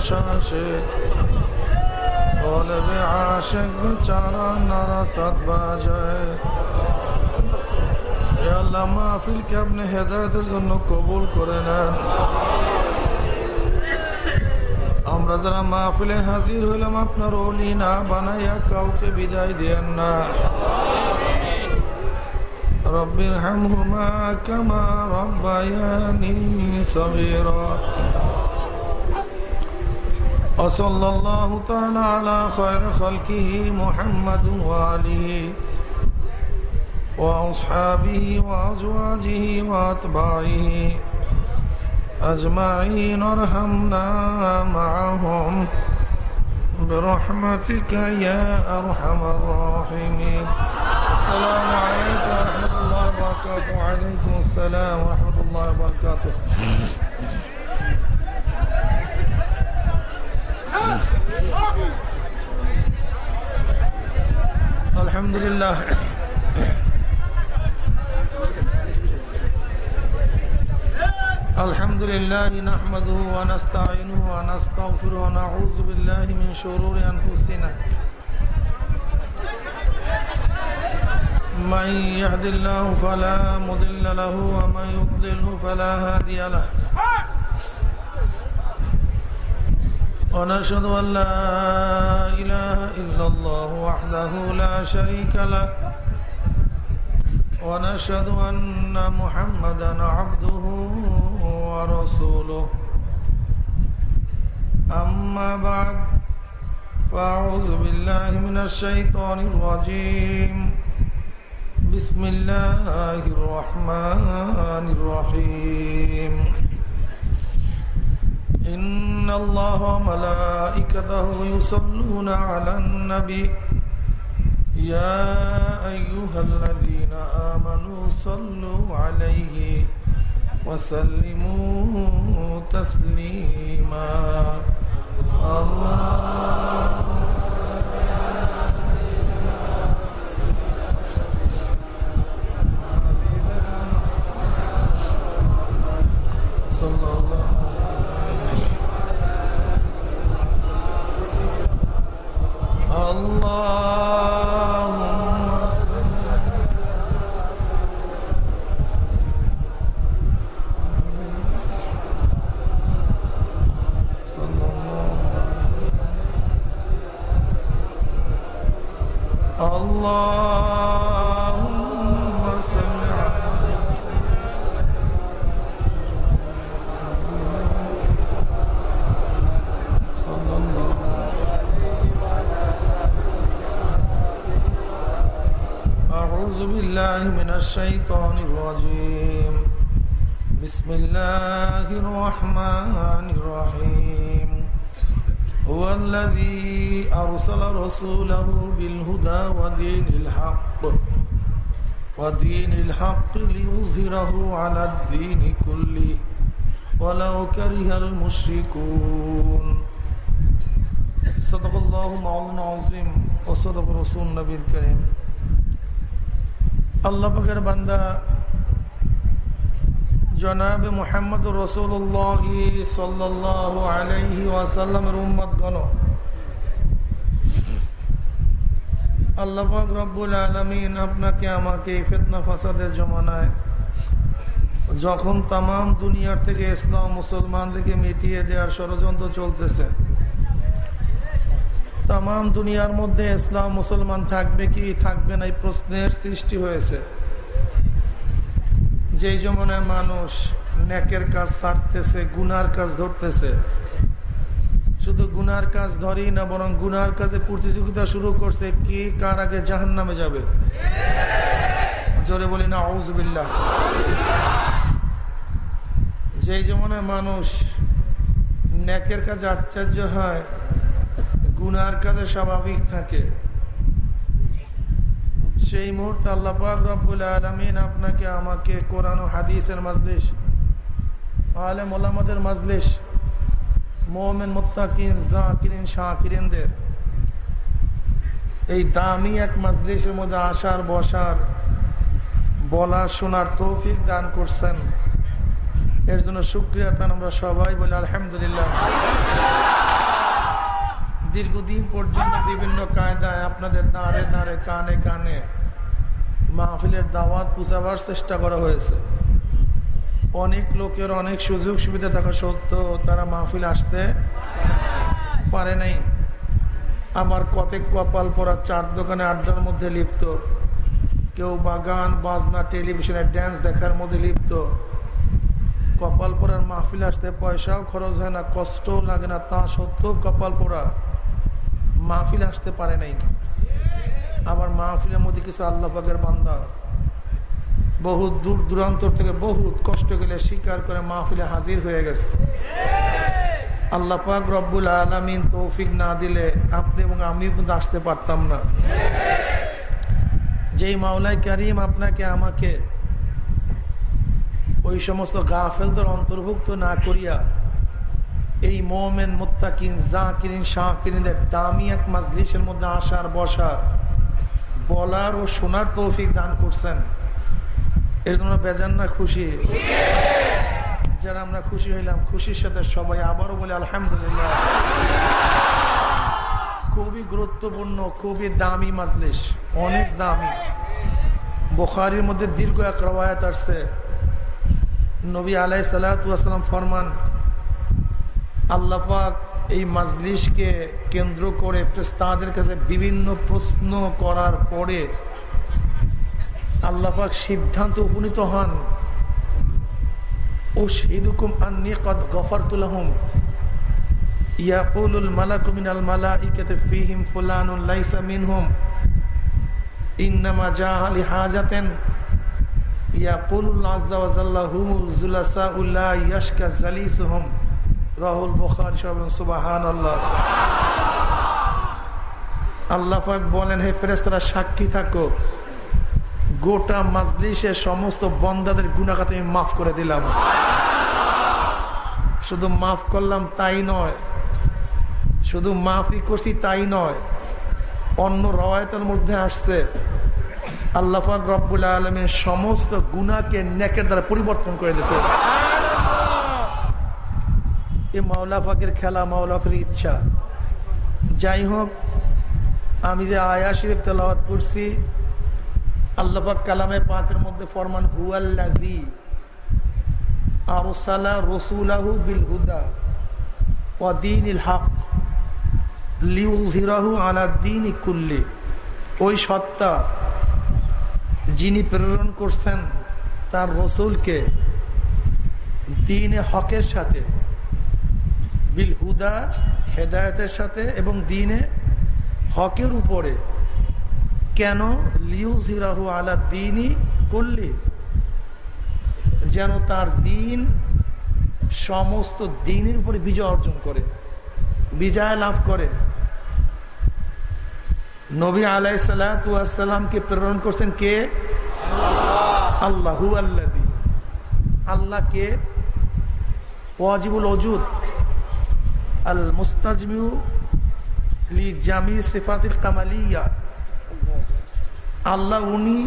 کشاشه طالب عاشق بیچارا نرسد বাজায় এ আল্লাহ মাহফিলকে আপনি হেদায়তের জন্য কবুল করে নেন আমরা যারা মাহফিলে হাজির হইলাম আপনার অলি না বানাইয়া কাউকে বিদায় দিয়েন না رب ارحمهما كما ربياني صغيرا وصلى الله تعالى على خير خلقه محمد وآله وأصحابه وأزواجه وأتباعه أجمعين ارحمنا معهم برحمتك يا أرحم الراحمين. السلام عليكم ورحمة الله وبركاته. وعليكم السلام ورحمة الله وبركاته. الحمد لله. الحمد لله نحمده ونستعينه ونستغفره ونعوذ بالله من شرور أنفسنا. من يهد الله فلا مضل له ومن يضلله فلا هادي له. ونشهد أن لا إله إلا الله وحده لا شريك له. ونشهد أن محمدا عبده ورسوله. أما بعد فأعوذ بالله من الشيطان الرجيم. بسم الله الرحمن الرحيم. إن الله وملائكته يصلون على النبي يا أيها الذين آمنوا صلوا عليه وسلموا تسليما اللهم Allah بالله من الشيطان الرجيم بسم الله الرحمن الرحيم هو الذي أرسل رسوله بالهدى ودين الحق ودين الحق ليظهره على الدين كله ولو كره المشركون صدق الله مولانا العظيم وصدق رسول النبي الكريم আল্লাহ বান্দা জনাব মোহাম্মদ রসুল্লাহ সাল্লাহ আলাইহি ওয়াসাল্লামের উম্মত গণ আল্লাহ পাক রব্বুল আলমিন আপনাকে, আমাকে ফেতনা ফাসাদের জমানায় যখন তাম দুনিয়ার থেকে ইসলাম মুসলমানদেরকে মিটিয়ে দেওয়ার ষড়যন্ত্র চলতেছে তাম দুনিয়ার মধ্যে ইসলাম মুসলমান থাকবে কি থাকবে না এই প্রশ্নের সৃষ্টি হয়েছে। যেই জমানায় মানুষ নেকের কাজ ছাড়তেছে, গুনার কাজ ধরতেছে, শুধু গুনার কাজ ধরেই না, বরং গুনার কাজে প্রতিযোগিতা শুরু করছে, কি কার আগে জাহান নামে যাবে? জোরে বলি না আউজবিল্লাহ যেই জমানায় মানুষ নেকের কাজে আশ্চর্য হয় গুনার কাজে স্বাভাবিক থাকে। সেই মুহূর্তে আল্লাহ পাক রব্বুল আলমিন আপনাকে, আমাকে কোরআন ও হাদিসের মাজলিস, আলেম ওলামাদের মাজলিস মোহামেন মোত্তাকিন, জাকিরিন, শাকিরিনদের এই দামি এক মাজলিসের মধ্যে আসার, বসার, বলার, শোনার তৌফিক দান করছেন। এর জন্য সুক্রিয়া তান আমরা সবাই বলি আলহামদুলিল্লাহ। দীর্ঘদিন পর্যন্ত বিভিন্ন কায়দায় আপনাদের দাঁড়ে দাঁড়ে কানে কানে মাহফিলের দাওয়াত পুষাবার চেষ্টা করা হয়েছে। অনেক লোকের অনেক সুযোগ সুবিধা থাকা সত্ত্বেও তারা মাহফিল আসতে পারে নাই। আবার কতেক কপাল পরা চার দোকানে আড্ডার মধ্যে লিপ্ত। কেউ বাগান, বাজনা, টেলিভিশনে ড্যান্স দেখার মধ্যে লিপ্ত। কপাল পরার মাহফিল আসতে পয়সাও খরচ হয় না, কষ্টও লাগে না, তা সত্ত্বেও কপাল পরা। মাহফিল আসতে পারে নাই। আবার মাহফিলের মধ্যে কিছু আল্লাহ পাকের বান্দা। বহুত দূর দূরান্তর থেকে বহুত কষ্ট গেলে স্বীকার করে মাহফিলে হাজির হয়ে গেছে। আল্লাহ পাক রব্বুল আলমিন তৌফিক না দিলে আপনি এবং আমিও কিন্তু আসতে পারতাম না। যেই মাওলাই কারিম আপনাকে, আমাকে ওই সমস্ত গাফেলদের অন্তর্ভুক্ত না করিয়া এই মোমেন, মোত্তাকিন, জাকিরিন শাহকিরিনদের দামি এক মাজলিসের মধ্যে আসার, বসার, বলার ও শোনার তৌফিক দান করছেন। এর জন্য বেজান না খুশি? যারা আমরা খুশি হইলাম, খুশির সাথে সবাই আবারও বলে আলহামদুলিল্লাহ। খুবই গুরুত্বপূর্ণ, খুবই দামি মাজলিস, অনেক দামি। বোখারির মধ্যে দীর্ঘ এক রবায়াত আসছে। নবী আলাই সালাম ফরমান আল্লাপাক এই মাজলিসকে কেন্দ্র করে তাদের কাছে বিভিন্ন প্রশ্ন করার পরে আল্লাপাক সিদ্ধান্ত উপনীত হন। ও শহীদুকুম আন্নি কদ গফর তুলাহম ইয়াকুলুল মালাকুমিন আল মালা ইয়াশকা রাহুল, বুখারী সব সুবহানাল্লাহ। আল্লাহ পাক বলেন, হে ফেরেশতারা, সাক্ষী থাকো। গোটা মাজলিসের সমস্ত বন্দাদের গুণাখাত আমি মাফ করে দিলাম। শুধু মাফ করলাম তাই নয়, শুধু মাফই করছি তাই নয়, অন্য রওয়ায়তের মধ্যে আসছে। আল্লাহাক রব্বুল আলমের সমস্ত গুণাকে নেকের দ্বারা পরিবর্তন করে দিয়েছে। এ মাওলা ফাকের খেলা, মাওলা ফাকের ইচ্ছা। যাই হোক, আমি যে আয়া শরীফ তেলাওয়াত করছি আল্লাপাক কালামে পাকের মধ্যে ফরমান হুয়াল্লাদি আরসালা রসুলাহু বিল হুদা ওয়াদিন ইল হক লিউহিরাহু আলা দিন কুল্লি। ওই সত্তা যিনি প্রেরণ করছেন তার রসুলকে দিনে হকের সাথে বিল হুদা, হেদায়তের সাথে এবং দিনে হকের উপরে। কেন? লিউজ হিরাহু আলা দিনই করলি যেন তার দিন সমস্ত দিনের উপরে বিজয় অর্জন করে, বিজয় লাভ করে। নবী আলাই সালাতামকে প্রেরণ করছেন কে? আল্লাহু। আল্লাহ আল্লাহ কে ওয়াজিবুল অজুদ আল মুস্তাজমিউ লি জামি সিফাতিল কামালিয়া আল্লাহ উনি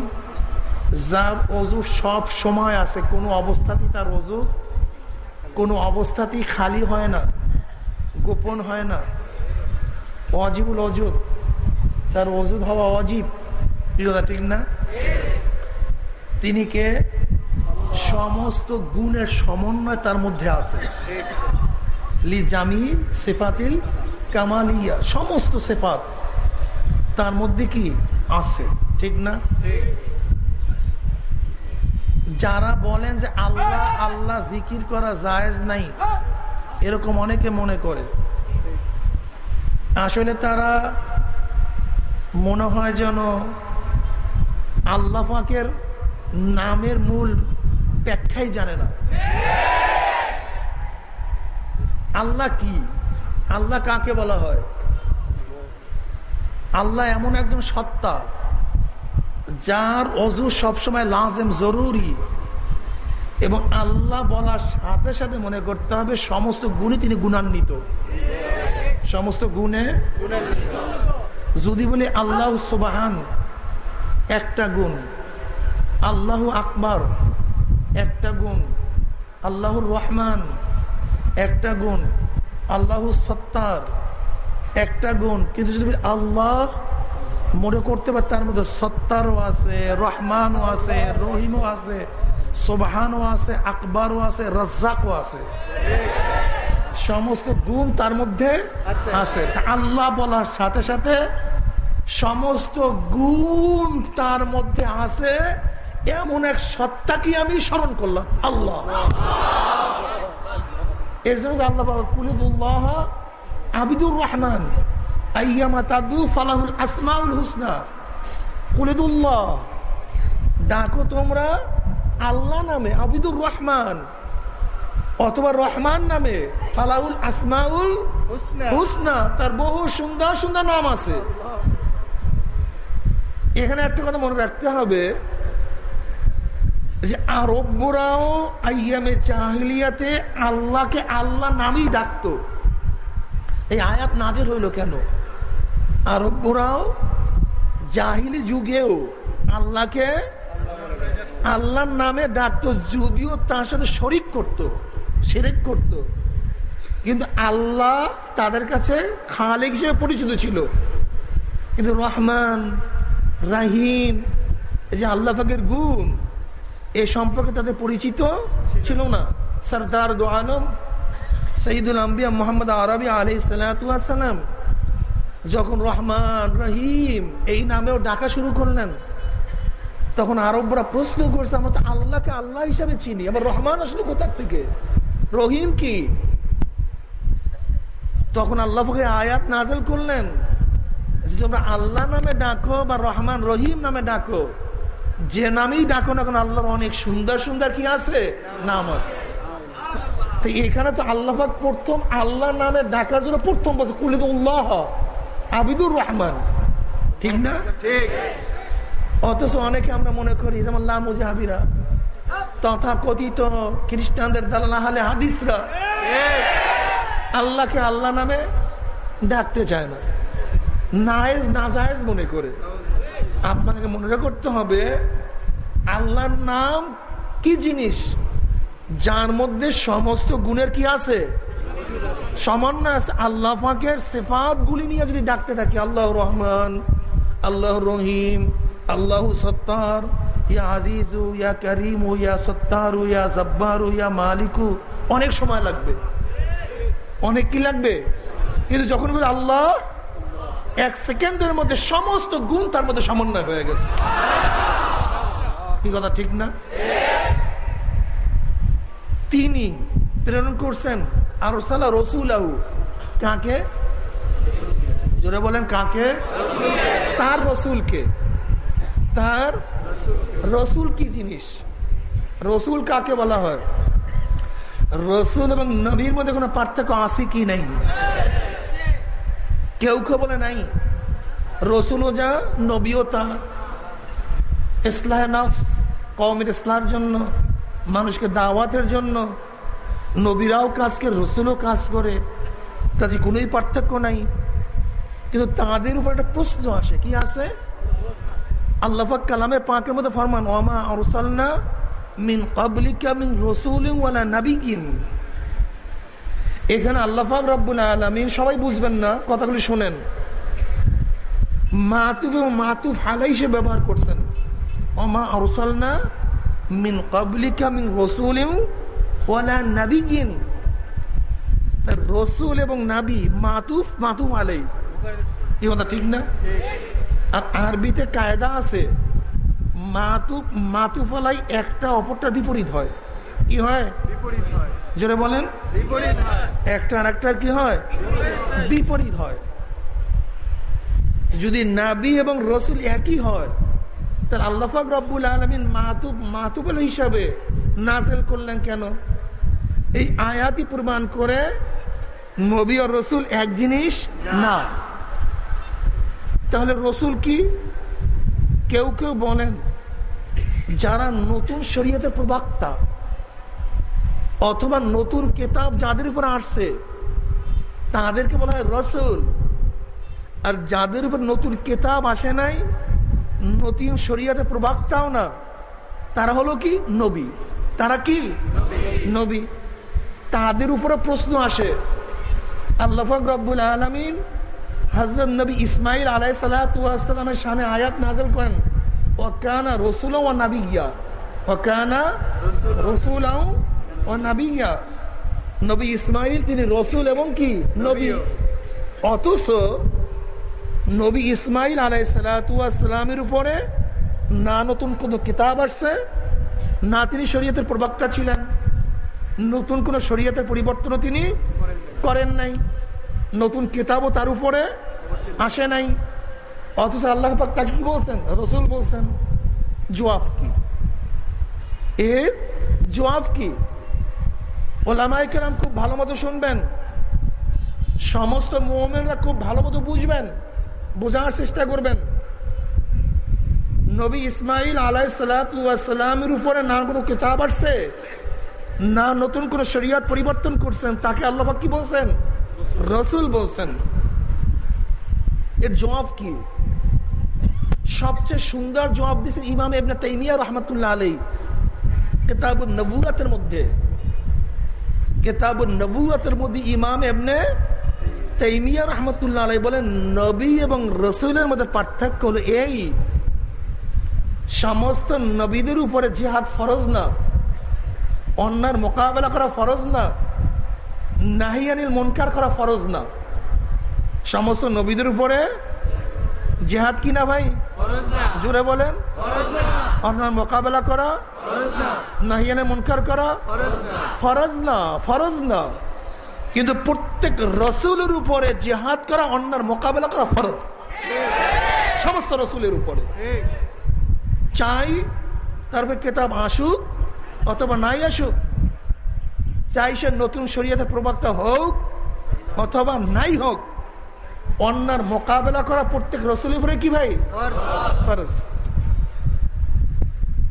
যার অজু সব সময় আছে, কোনো অবস্থাতেই তার অজু, কোনো অবস্থাতেই খালি হয় না, গোপন হয় না। অজিবুল অজুদ তার অজুদ হওয়া অজীব। এই কথা, ঠিক না? তিনি কে? সমস্ত গুণের সমন্বয় তার মধ্যে আছে। লি জামি সেফাতিল, কামালিয়া, সমস্ত সেফাত তার মধ্যে কি আছে? ঠিক না? যারা বলেন যে আল্লাহ আল্লাহ জিকির করা জায়েজ নাই, এরকম অনেকে মনে করে। আসলে তারা মনে হয় যেন আল্লাহ পাকের নামের মূল ব্যাখ্যাই জানে না। আল্লাহ কি? আল্লাহ কাকে বলা হয়? আল্লাহ এমন একজন সত্তা, যার অজু সবসময় লাজেম, জরুরি। এবং আল্লাহ বলার সাথে সাথে মনে করতে হবে সমস্ত গুণে তিনি গুণান্বিত। সমস্ত গুণে যদি বলি আল্লাহ সুবাহান, একটা গুণ। আল্লাহ আকবর, একটা গুণ। আল্লাহর রহমান একটা গুণ আল্লাহ সত্তার একটা গুণ। কিন্তু যদি আল্লাহ মনে করতে পারে তার মধ্যে সত্তারও আছে রহমানও আছে রহিমও আছে সোবাহানও আছে আকবরও আছে রাজ্জাকও আছে। সমস্ত গুণ তার মধ্যে আছে। আল্লাহ বলার সাথে সাথে সমস্ত গুণ তার মধ্যে আছে। এমন এক সত্তাকে আমি স্মরণ করলাম? আল্লাহ। এর জন্য আল্লাহ বাবা কুলিদুল্লাহ আবিদুর রহমান আইয়ামা তাদু ফালাহুল আসমাউল হুসনা। কুলিদুল্লাহ ডাকো তোমরা আল্লাহ নামে আবিদুর রহমান অথবা রহমান নামে ফালাউল আসমাউল হুসনা তার বহু সুন্দর সুন্দর নাম আছে। এখানে একটা কথা মনে রাখতে হবে যে আরবরাও আইয়ামে চাহিলিয়াতে আল্লাহকে আল্লাহ নামেই ডাকতো। এই আয়াত নাজের হইল কেন? আরবরাও জাহিলি যুগেও আল্লাহকে আল্লাহর নামে ডাকতো, যদিও তার সাথে শরিক করত সেরেক করত। কিন্তু আল্লাহ তাদের কাছে খালেক হিসেবে পরিচিত ছিল। কিন্তু রহমান, রাহিম, এই যে আল্লাহ ফাকের গুণ এ সম্পর্কে তাদের পরিচিত ছিল না। সরদার দো আলম, সঈদুল আম্বিয়া মোহাম্মদ আরবি আলি সালাম যখন রহমান রহিম এই নামেও ডাকা শুরু করলেন, তখন আরবরা প্রশ্ন করছে, আমরা তো আল্লাহকে আল্লাহ হিসাবে চিনি, আবার রহমান আসলে কোথার থেকে? রহিম কি? তখন আল্লাহ আয়াত নাজেল করলেন যে তোমরা আল্লাহ নামে ডাকো বা রহমান রহিম নামে ডাকো। যে নামেই ডাকো না কেন আল্লাহর অনেক সুন্দর সুন্দর কি আছে? নাম আছে। তো এখানে তো আল্লাহ প্রথম আল্লাহ নামে ডাকার জন্য প্রথম বলছে কুলিদুল্লাহ আবিদুর রহমান। ঠিক না? অথচ অনেকে আমরা মনে করি যেমন লামুজাহাবিরা তথা কথিত খ্রিস্টানদের দালাল আহলে হাদিসরা। আল্লাহকে আল্লাহ নামে ডাকতে চায় না। নায়েজ নাজায়েজ মনে করে। আপনাকে মনে করতে হবে, আল্লাহর নাম কি জিনিস? যার মধ্যে সমস্ত গুণের কি আছে? সমন্বয় আছে? আল্লাহ ফাঁকের সেফাত গুলি নিয়ে যদি ডাকতে থাকি, আল্লাহ রহমান, আল্লাহ রহিম, আল্লাহ সত্তার, ইয়া আজিজু, ইয়া করিম, ইয়া সত্তারু, ইয়া জব্বারু, ইয়া মালিকু, অনেক সময় লাগবে। অনেক কি লাগবে? কিন্তু যখন আল্লাহ এক সেকেন্ডের মধ্যে সমস্ত গুণ তার মধ্যে সমন্বয় হয়ে গেছে। কি কথা, ঠিক না? তিনি প্রেরণ করছেন আর সালা রসুল আহু কাকে? জোরে বলেন, কাকে? তার রসুলকে। তার রসুল কি জিনিস? রসুল কাকে বলা হয়? রসুল এবং নবীর মধ্যে কোনো পার্থক্য আছে কি নাই? কেউ কেউ বলে নাই, রসুলও যা, নবীও তা। ইসলাহ কমের ইসলার জন্য, মানুষকে দাওয়াতের জন্য, নবীরাও কাজ করে, রসুলও কাজ করে কাজে কোনোই পার্থক্য নাই। কিন্তু তাদের উপর একটা প্রশ্ন আসে, কি আছে আল্লাহাক কালামে পাঁকের মধ্যে ফরমান ওমা আরসালনা মিন কাবলিকা মিন রসুল ওয়ালা নাবিগিন এখানে আল্লাহাক রব্বুল আলমিন সবাই বুঝবেন না, কথাগুলি শোনেন। মাতুফ এবং মাতুফ হালাই সে ব্যবহার করছেন। অমা আরসালনা মিন কাবলিকা মিন রসুল ওয়ালা নাবিগিন রসুল এবং নাবি মাতুফ মাতুফ আলাই। কি কথা ঠিক না? আর আরবিতে কায়দা আছে, মাতুফ মাতুফ আলাই একটা, অপরটা বিপরীত হয়। কি হয়? জোরে বলেন। একটা আর একটার কি হয়? বিপরীত হয়। যদি নাবি এবং রসুল একই হয় তাহলে আল্লাহাক রব্বুল আলমিন হিসাবে নাজেল করলেন কেন? এই আয়াতি প্রমাণ করে নবী ও রসুল এক জিনিস না। তাহলে রসুল কি? কেউ কেউ বলেন যারা নতুন শরীয়তের প্রবক্তা অথবা নতুন কেতাব যাদের উপর আসছে, তাদেরকে বলা হয় রসুল। আর যাদের উপর নতুন কেতাব আসে নাই, নতুন শরিয়াতে প্রবক্তাও না। তারা হলো কি? নবী। তারা কি? নবী। তাদের উপরে প্রশ্ন আসে। আল্লাহ রব্বুল আলমিন হজরত নবী ইসমাইল আলাই সালাতামের সামনে আয়াত নাজল করেন ওকানা রসুল ও নাবিয়া ওকানা রসুল ও নাবিয়া নবী ইসমাইল তিনি রসুল এবং কি? নবী। অথচ নবী ইসমাইল আলাই সালাতামের উপরে না নতুন কোন কিতাব আসছে না তিনি শরীয়তের প্রবক্তা ছিলেন। নতুন কোন শরীয়তের পরিবর্তনও তিনি করেন নাই। নতুন কিতাবও তার উপরে আসে নাই। অথচ আল্লাহ পাক তাকে কি বলছেন? রসুল বলছেন জবাব কি? এর জবাব কি? ওলামাই কেরাম খুব ভালো মতো শুনবেন। সমস্ত মোমেনরা খুব ভালো মতো বুঝবেন, বোঝার চেষ্টা করবেন। নবী ইসমাইল আলাই সালাতামের উপরে না কোনো কিতাব আসছে, না নতুন কোন শরিয়াত পরিবর্তন করছেন, তাকে আল্লাহ কি বলছেন? রসুল বলছেন। এর জবাব কি? সবচেয়ে সুন্দর জবাব দিয়েছেন ইমাম এবনে তাইমিয়া রহমতুল্লাহ আলী কেতাব নবুয়াতের মধ্যে। কেতাব নবুয়াতের মধ্যে ইমাম এবনে তাইমিয়া রহমতুল্লাহ আলাই বলেন, নবী এবং রসুলের মধ্যে পার্থক্য হলো এই, সমস্ত নবীদের উপরে জিহাদ ফরজ না অন্যার মোকাবেলা করা ফরজ না নাহিয়ানির মনকার করা ফরজ না। সমস্ত নবীদের উপরে জেহাদ কি না। ভাই জোরে বলেন। অন্যার মোকাবেলা করা। নাহিয়ানের মনকার করা। ফরজ না। ফরজ না কিন্তু প্রত্যেক রসুলের উপরে জেহাদ করা অন্যার মোকাবেলা করা ফরজ। সমস্ত রসুলের উপরে। চাই তারপর কেতাব আসুক অথবা নাই আসুক। চাই সে নতুন শরীয়তের প্রবক্তা হোক অথবা নাই হোক। অন্যার মোকাবেলা করা প্রত্যেক রসুলের উপরে কি ভাই? ফরজ।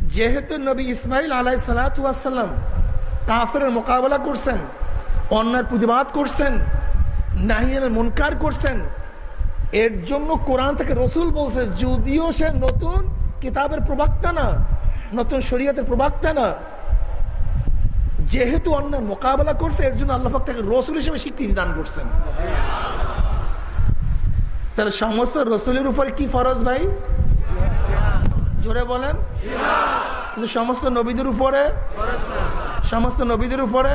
যেহেতু নবী ইসমাইল আলাই সালাতাম কাফের মোকাবেলা করছেন অন্যার প্রতিবাদ করছেন নাহিয়ানের মনকার করছেন এর জন্য কোরআন থেকে রসুল বলছে যদিও সে নতুন কিতাবের প্রবক্তা না নতুন শরীয়তের প্রবক্তা না যেহেতু অন্যায় মোকাবেলা করছে এর জন্য আল্লাহ তাকে রসুল হিসেবে স্বীকৃতি দান করছেন। তাহলে সমস্ত রসুলের উপর কি ফরজ ভাই? জোরে বলেন। কিন্তু সমস্ত নবীদের উপরে? সমস্ত নবীদের উপরে?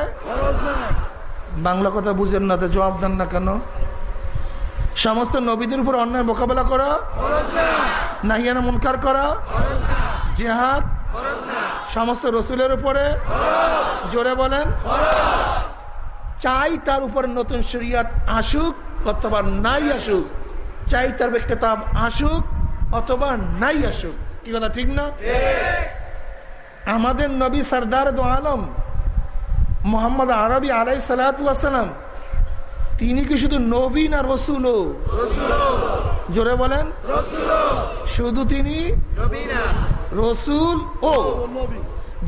বাংলা কথা বুঝেন না তো, জবাব দেন না কেন? সমস্ত নবীদের উপর অন্যায় মোকাবেলা করা। নাহিয়ানা মুনকার করা। জেহাদ। সমস্ত রসুলের উপরে? জোরে বলেন। চাই তার উপর নতুন শরিয়াত আসুক, অথবা নাই আসুক। চাই তার কেতাব আসুক অথবা নাই আসুক। কি কথা, ঠিক না? আমাদের নবী সর্দার দো আলম মোহাম্মদ আরবি আলাই সালাতাম তিনি কি শুধু নবী না রসুল জোরে বলেন। শুধু তিনি রসুল ও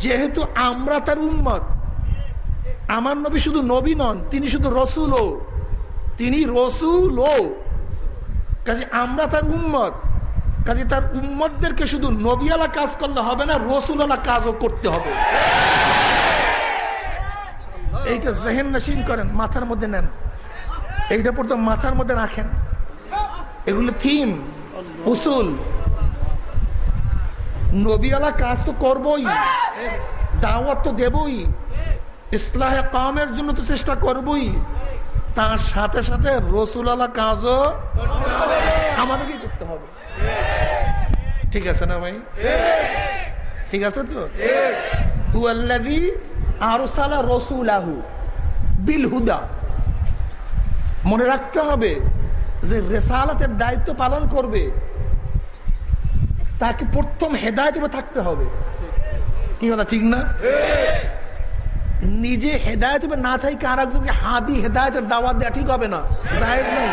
যেহেতু আমরা তার উন্মত আমার নবী শুধু নবী নন, তিনি শুধু রসুল ও তিনি রসুল ও কাজে আমরা তার উন্মত কাজে তার উম্মতদেরকে শুধু নবীওয়ালা কাজ করলে হবে না, রসুলওয়ালা কাজও করতে হবে। এইটা জেহেন নাসিন করেন, মাথার মধ্যে নেন। এইটা পর্যন্ত মাথার মধ্যে রাখেন। এগুলো থিম, উসুল। নবীওয়ালা কাজ তো করবই, দাওয়াত তো দেবই। ইসলাহে কামের জন্য তো চেষ্টা করবই। তার সাথে সাথে রসুল আলা কাজও আমাদেরকে করতে হবে। ঠিক আছে না ভাই? ঠিক আছে তো? হুয়াল্লাযী আরসালা রাসূলাহু বিল হুদা মনে রাখতে হবে যে রেসালাতের দায়িত্ব পালন করবে, তাকে প্রথম হেদায়ত থাকতে হবে। কি কথা, ঠিক না? নিজে হেদায়ত না থাকে আর একজনকে হাদি হেদায়তের দাওয়াত দেওয়া ঠিক হবে না। জায়েজ নেই।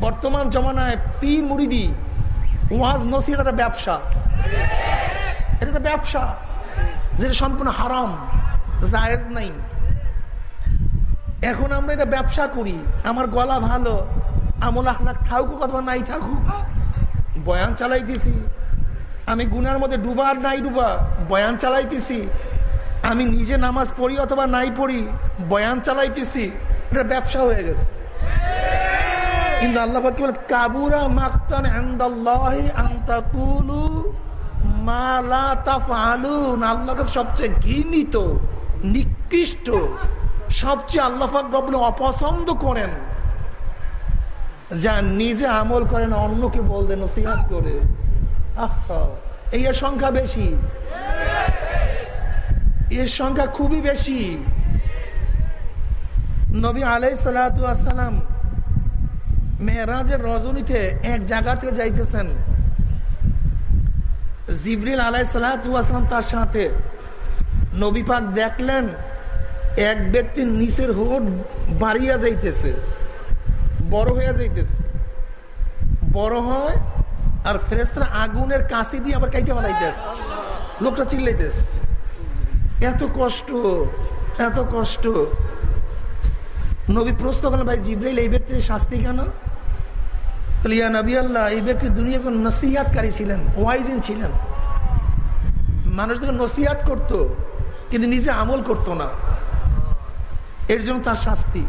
বর্তমান জমানায় পি মুরিদি, ওয়াজ নসির একটা ব্যবসা। এটা একটা ব্যবসা, যেটা সম্পূর্ণ হারাম। জায়েজ নাই। এখন আমরা এটা ব্যবসা করি, আমার গলা ভালো, আমল আখলাখ থাকুক অথবা নাই থাকুক, বয়ান চালাইতেছি। আমি গুনার মধ্যে ডুবা আর নাই ডুবা, বয়ান চালাইতেছি। আমি নিজে নামাজ পড়ি অথবা নাই পড়ি, বয়ান চালাইতেছি, এটা ব্যবসা হয়ে গেছে। কিন্তু আল্লাহ কি বলে, কাবুরা মাক্তান আন্দাল্লাহি আন তাকুলু মা লা তাফআলুন। আল্লাহ সবচেয়ে ঘৃণিত, নিকৃষ্ট, সবচেয়ে আল্লাহ পাক অপছন্দ করেন। যা নিজে আমল করেন অন্যকে বলতেন নসিহাত করে। আহা এই সংখ্যা বেশি। এর সংখ্যা খুবই বেশি। নবী আলাই সালাম মেয়েরাজের রজনীতে এক জায়গা থেকে যাইতেছেন। জিবরিল আলাই সালাম তার সাথে নবী পাক দেখলেন এক ব্যক্তির নিচের হোট বাড়িয়া যাইতেছে, বড় হয়ে যাইতেছে। বড় হয় আর ফেরেস্তারা আগুনের কাশি দিয়ে আবার কাইতে ফেলাইতেছে লোকটা চিল্লাইতেছে। এত কষ্ট এত কষ্ট। নবী প্রশ্ন করেন ভাই জিব্রাইল এই ব্যক্তির শাস্তি কেন? নবী আল্লাহ, এই ব্যক্তি দুনিয়া একজন নসিহাতকারী ছিলেন ওয়াইজিন ছিলেন। মানুষদেরকে নসিহাত করত, কিন্তু নিজে আমল করত না। এর জন্য তার শাস্তি।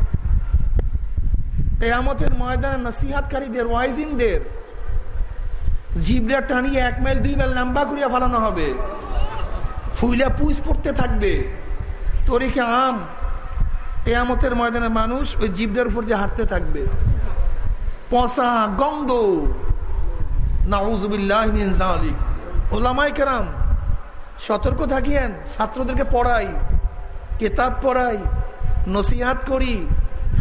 কেয়ামতের ময়দানে নসিহাতকারীদের ওয়াইজিনদের জিবরা টানিয়ে এক মাইল, দুই মাইল লম্বা করিয়া ফেলানো হবে। ফুইলা পুষ পড়তে থাকবে। তরিকে আম? কেয়ামতের ময়দানে মানুষ ওই জিবরার উপর দিয়ে হাঁটতে থাকবে। পচা গন্ধ। নাউজুবিল্লাহ ওলামাই সতর্ক থাকিয়েন, ছাত্রদেরকে পড়াই, কেতাব পড়াই, নসিহাত করি,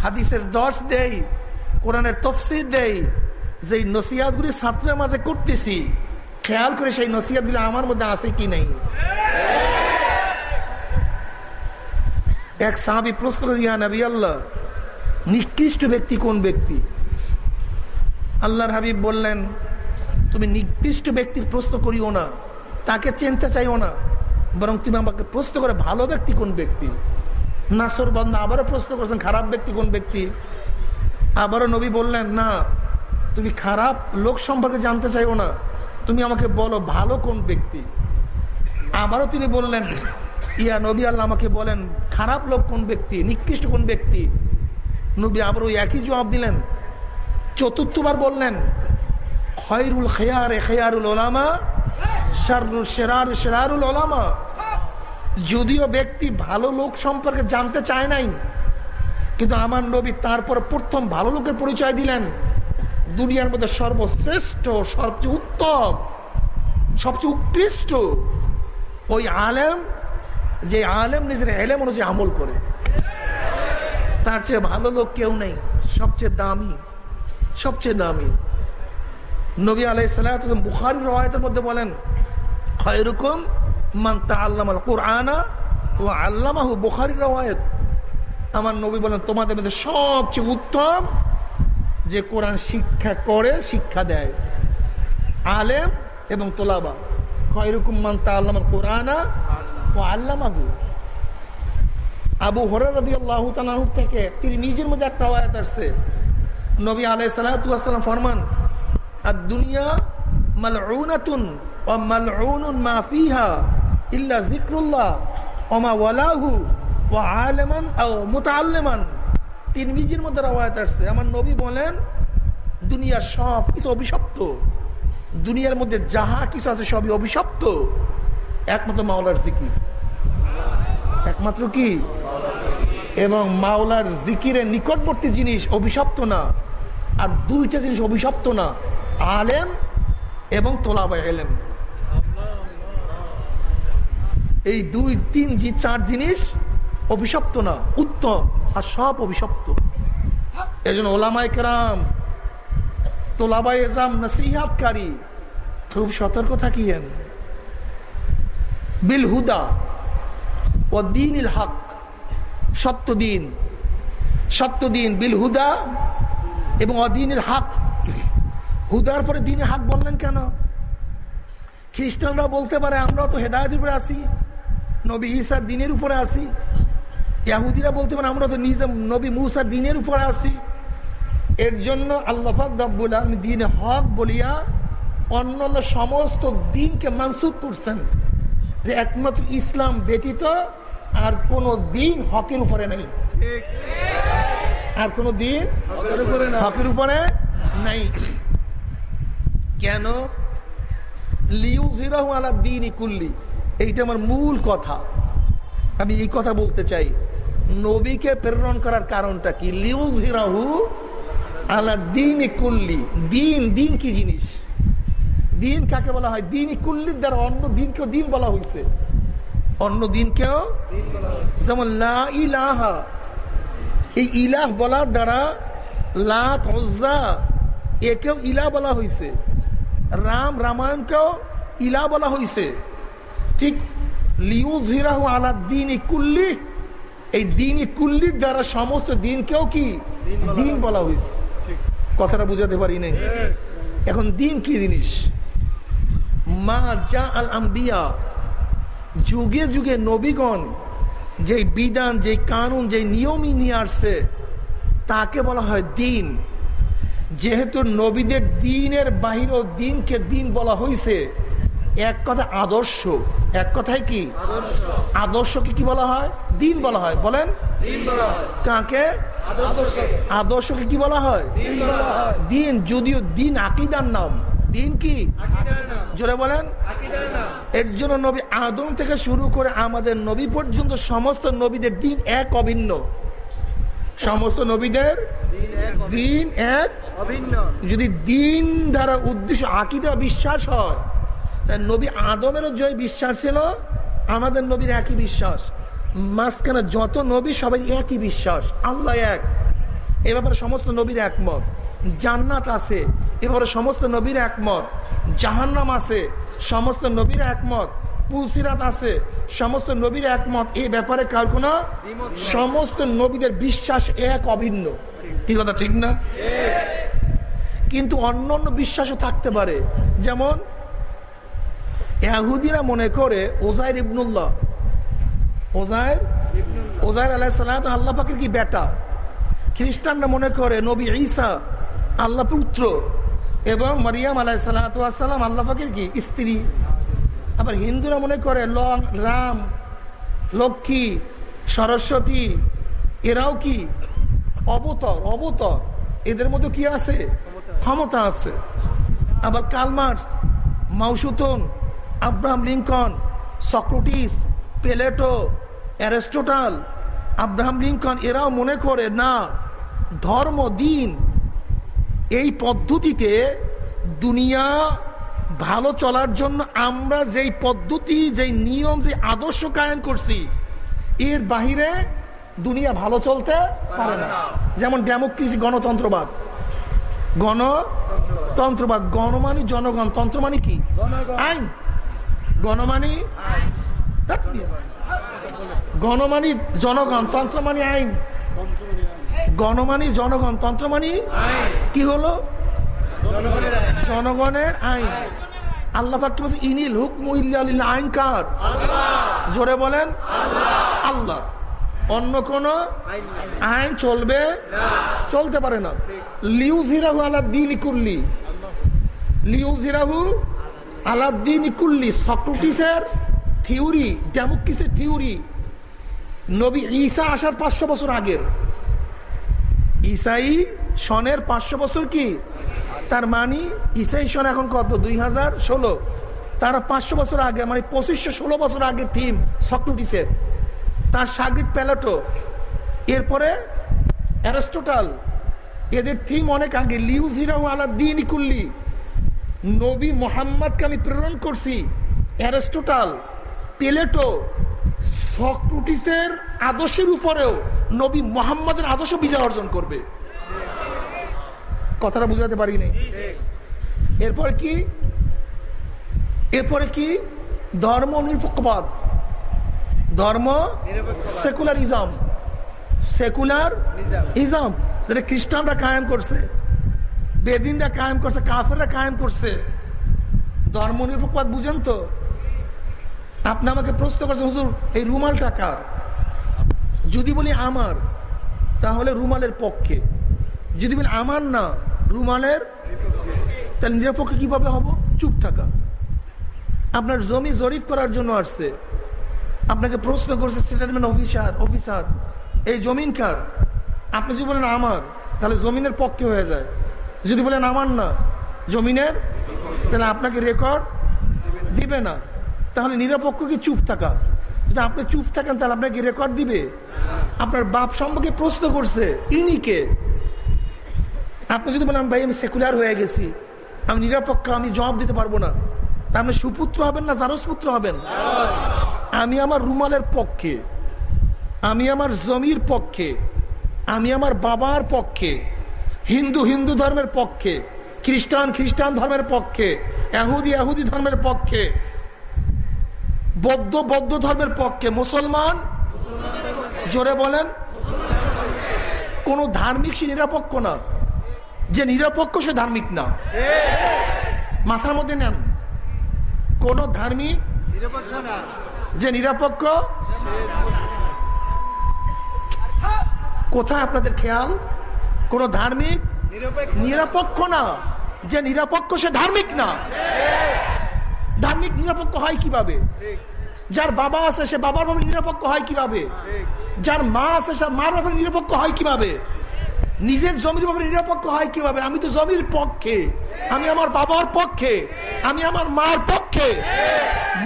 হাদিসের দশ দেই, কোরআনের তফসির দেই যে নসিহাতগুলি ছাত্রের মাঝে করতেছি খেয়াল করে সেই নসিহাতগুলি আমার মধ্যে আছে কি নেই? এক সাহাবি প্রশ্ন দিয়া নবী আল্লাহ, নিকৃষ্ট ব্যক্তি কোন ব্যক্তি? আল্লাহর হাবিব বললেন, তুমি নিকৃষ্ট ব্যক্তির প্রশ্ন করিও না, তাকে চিনতে চাইও না, বরং তুমি আমাকে প্রশ্ন করে ভালো ব্যক্তি কোন ব্যক্তি? নাসর বন্ধ আবারও প্রশ্ন করছেন, খারাপ ব্যক্তি কোন ব্যক্তি? আবারও নবী বললেন, না, তুমি খারাপ লোক সম্পর্কে জানতে চাইও না তুমি আমাকে বলো ভালো কোন ব্যক্তি? আবারও তিনি বললেন, ইয়া নবী আল্লাহ আমাকে বলেন, খারাপ লোক কোন ব্যক্তি? নিকৃষ্ট কোন ব্যক্তি? নবী আবার ওই একই জবাব দিলেন। চতুর্থবার বললেন, খয়রুল খেয়ারে খেয়ারুল ওলামা শারুল শেরার শেরারুল ওলামা। যদিও ব্যক্তি ভালো লোক সম্পর্কে জানতে চায় নাই, কিন্তু আমার নবী তারপর প্রথম ভালো লোকের পরিচয় দিলেন। দুনিয়ার মধ্যে সর্বশ্রেষ্ঠ, সবচেয়ে উত্তম, সবচেয়ে উৎকৃষ্ট ওই আলেম, যে আলেম নিজের এলেম অনুযায়ী আমল করে। তার চেয়ে ভালো লোক কেউ নেই, সবচেয়ে দামি সবচেয়ে দামি। নবী আলাই সালাম বুখারি রওয়ায়তের মধ্যে বলেন, খয়রুকুম মান তাআল্লামাল কুরআনা ওয়া আল্লামাহু। বুখারী রওয়ায়াত। আমার নবী বলেন, তোমাদের মধ্যে সবচেয়ে উত্তম যে কোরআন শিক্ষা করে, শিক্ষা দেয়। আলেম এবং তোলাবা। খয়রুকুম মান তাআল্লামাল কুরআনা ওয়া আল্লামাহু। আবু হরার রাদিয়াল্লাহু তাআলা থেকে তিনি নিজের মধ্যে একটা রওয়ায়াত আসছে। নবী আলাই সালাতু ওয়াস সালাম ফরমান আর দুনিয়া মালউনাতুন ওয়া মালউনুন মা ফিহা ইল্লা যিকরুল্লাহ ওয়া মা ওয়ালাহু ওয়া আলিমান আও মুতাআল্লিমান তিরমিজির মধ্যে রওয়ায়াত আসছে। আমার নবী বলেন, দুনিয়ার সব কিছু অভিশপ্ত। দুনিয়ার মধ্যে যাহা কিছু আছে সবই অভিশপ্ত। একমাত্র মাওলার জিকির। একমাত্র কি? এবং মাওলার জিকিরের নিকটবর্তী জিনিস অভিশপ্ত না, আর দুইটা জিনিস অভিশপ্ত না, আলেম এবং তোলাবা এলেম। এই দুই, তিন, জি, চার জিনিস অভিশপ্ত না, উত্তম আর সব অভিশপ্ত। এই জন্য ওলামাই কেরাম তোলাবাই এজাম নসিহাতকারী, খুব সতর্ক থাকিয়েন। বিল হুদা ও দিন ইল হক, সত্য দিন সত্য দিন বিল হুদা এবং অদিনের হাক। হুদার পরে দিনে হাক বললেন কেন? খ্রিস্টানরা বলতে পারে আমরা তো হেদায়তের উপরে আসি নবী ঈসার দিনের উপরে আসি ইয়াহুদিরা বলতে পারে আমরা তো নিজে নবী মুসার দিনের উপরে আসি এর জন্য আল্লাহাক রব্বুল আলম দিনে হক বলিয়া অন্য অন্য সমস্ত দিনকে মানসুখ করছেন যে একমাত্র ইসলাম ব্যতীত আর কোন দিন হকের উপরে নেই। আর কোন দিন হকের উপরে নাই। কেন? লিউজিরাহু আলা দিন কুল্লি। এইটা আমার মূল কথা। আমি এই কথা বলতে চাই। নবীকে প্রেরণ করার কারণটা কি? লিউজিরাহু আলা দিন কুল্লি। দিন দিন কি জিনিস? দিন কাকে বলা হয়? দিন কুল্লির দ্বারা অন্য দিনকেও দিন বলা হয়েছে অন্য দিনকেও যেমন লা এই ইলাহ বলার দ্বারা হজ্জা একেও ইলা বলা হয়েছে রাম, রামায়ণকেও ইলা বলা হয়েছে ঠিক লিউজিরাহু আলা দিন কুল্লি। এই দিন কুল্লির দ্বারা সমস্ত দিনকেও কি? দিন বলা হয়েছে। কথাটা বুঝাতে পারি নাই। এখন দিন কি জিনিস? মা যা আল আম্বিয়া। যুগে যুগে নবীগণ যে বিধান যে কানুন যে নিয়মই নিয়ে আসছে তাকে বলা হয় দিন যেহেতু নবীদের দিনের বাহির দিনকে দিন বলা হয়েছে এক কথা আদর্শ। এক কথায় কি? আদর্শকে কি বলা হয়? দিন বলা হয়। বলেন। কাকে? আদর্শকে। কি বলা হয়? দিন যদিও দিন আকিদার নাম। দিন কি? জোরে বলেন। এর জন্য নবী আদম থেকে শুরু করে আমাদের নবী পর্যন্ত সমস্ত নবীদের দিন এক অভিন্ন। সমস্ত নবীদের দিন এক অভিন্ন। যদি দিন দ্বারা উদ্দেশ্য আকিদা বিশ্বাস হয় তাই নবী আদমেরও যে বিশ্বাস ছিল, আমাদের নবীর একই বিশ্বাস। মাঝখানে যত নবী, সবাই একই বিশ্বাস, আল্লাহ এক। এ ব্যাপারে সমস্ত নবীর একমত। জান্নাত আছে, এ ব্যাপারে সমস্ত নবীর একমত। জাহান্নাম আছে, সমস্ত নবীর একমত। পুলসিরাত আছে, সমস্ত নবীর একমত। এই ব্যাপারে কার কোন? সমস্ত নবীদের বিশ্বাস এক, অভিন্ন। কি কথা, ঠিক না? কিন্তু অন্য অন্য বিশ্বাসও থাকতে পারে। যেমন ইয়াহুদিরা মনে করে ওজাইর ইবনুল্লাহ। ওজাইর? ওজাইর আলাহ সাল্লাহ আল্লাহ পাকের কি বেটা? খ্রিস্টানরা মনে করে নবী ঈসা আল্লাহ পুত্র। এবং মারিয়াম আলাহ সাল্লাম আল্লাহ পাকের কি? স্ত্রী। আবার হিন্দুরা মনে করে লং, রাম, লক্ষ্মী, সরস্বতী, এরাও কি? অবতর অবতর। এদের মধ্যে কি আছে? ক্ষমতা আছে। আবার Karl Marx, Mao Tse Tung Abraham Lincoln, Socrates, Plato, Aristotle. Abraham Lincoln এরাও মনে করে, না, ধর্ম, দিন, এই পদ্ধতিতে দুনিয়া ভালো চলার জন্য আমরা যেই পদ্ধতি, যেই নিয়ম যে আদর্শ কায়ন করছি, এর বাহিরে দুনিয়া ভালো চলতে পারে না। যেমন ডেমোক্রেসি গণতন্ত্রবাদ। গণতন্ত্রবাদ। গণমানি, জনগণ, তন্ত্র মানে কি? আইন। গণমানি? গণমানি জনগণ তন্ত্র মানে আইন। গণমানি জনগণ তন্ত্র মানে কি হলো? জনগণের আইন। আল্লাহ পাক বলছে? ইনিল হুকম ইল্লা আইন কার? জোরে বলেন। আল্লাহ। অন্য কোন আইন চলবে? চলতে পারে না। লিউজিরাহু আলাদ্দিন কুল্লি। লিউজিরাহু আলাদ্দিন কুল্লি, সক্রেটিসের থিওরি, ডেমোক্রেসির থিওরি। নবী ঈসা আসার পাঁচশো বছর আগের। ইসাই সনের পাঁচশো বছর কি? তার মানে ইসাই সন এখন কত? দুই হাজার ষোলো। তারা পাঁচশো বছর আগে মানে পঁচিশশো ষোলো বছর আগের থিম সক্রেটিসের। তার সাগরিক প্যালেটো। এরপরে অ্যারিস্টোটাল। এদের থিম অনেক আগে লিউজ হিরাহু আলা দিন কুল্লি। নবী মোহাম্মদকে আমি প্রেরণ করছি। অ্যারিস্টোটাল, প্লেটো, সক্রুটিসের আদর্শের উপরেও নবী মোহাম্মদের আদর্শ বিজয় অর্জন করবে। কথাটা বুঝাতে পারি নাই। এরপর কি? এরপরে কি? ধর্ম নিরপেক্ষবাদ। ধর্ম সেকুলারিজম। Secular ism. যেটা খ্রিস্টানরা কায়েম করছে। বেদিনরা কায়েম করছে, কাফেররা কায়েম করছে। ধর্ম নিরপেক্ষবাদ বুঝেন তো? আপনি আমাকে প্রশ্ন করছেন, হুজুর, এই রুমালটা কার? যদি বলি আমার, তাহলে রুমালের পক্ষে। যদি বলি আমার না, রুমালের, তাহলে নিরপেক্ষ কীভাবে হব? চুপ থাকা। আপনার জমি জরিফ করার জন্য আসছে। আপনাকে প্রশ্ন করছে সেটেলমেন্ট অফিসার অফিসার এই জমিন কার? আপনি যদি বলেন আমার, তাহলে জমিনের পক্ষে হয়ে যায়। যদি বলেন আমার না, জমিনের, তাহলে আপনাকে রেকর্ড দিবে না। তাহলে নিরপেক্ষ কি চুপ থাকা? যদি আপনি চুপ থাকেন, তাহলে আপনাকে রেকর্ড দিবে। আপনার বাপ সম্পর্কে প্রশ্ন করছে, ইনি কে? আপনি যদি বলেন, ভাই, আমি সেকুলার হয়ে গেছি, আমি নিরপেক্ষ, আমি জবাব দিতে পারব না তা আপনি সুপুত্র হবেন না জারসপুত্র হবেন? আমি আমার রুমালের পক্ষে, আমি আমার জমির পক্ষে, আমি আমার বাবার পক্ষে হিন্দু হিন্দু ধর্মের পক্ষে, খ্রিস্টান খ্রিস্টান ধর্মের পক্ষে, এহুদি এহুদি ধর্মের পক্ষে, বৌদ্ধ বৌদ্ধ ধর্মের পক্ষে, মুসলমান? জোরে বলেন। কোন ধার্মিক সে নিরপেক্ষ না। যে নিরপেক্ষ সে ধার্মিক না। মাথার মধ্যে নেন। কোন ধার্মিক যে নিরপেক্ষ? কোথায় আপনাদের খেয়াল? কোন ধার্মিক নিরপেক্ষ না। যে নিরপেক্ষ সে ধার্মিক না। ধার্মিক নিরপেক্ষ হয় কীভাবে? যার বাবা আছে সে বাবার ভাবে নিরপেক্ষ হয় কীভাবে? যার মা আছে সে মার বাবার নিরপেক্ষ হয় কীভাবে? নিজের জমির ব্যাপারে নিরপেক্ষ হয় কীভাবে? আমি তো জমির পক্ষে। আমি আমার বাবার পক্ষে। আমি আমার মার পক্ষে।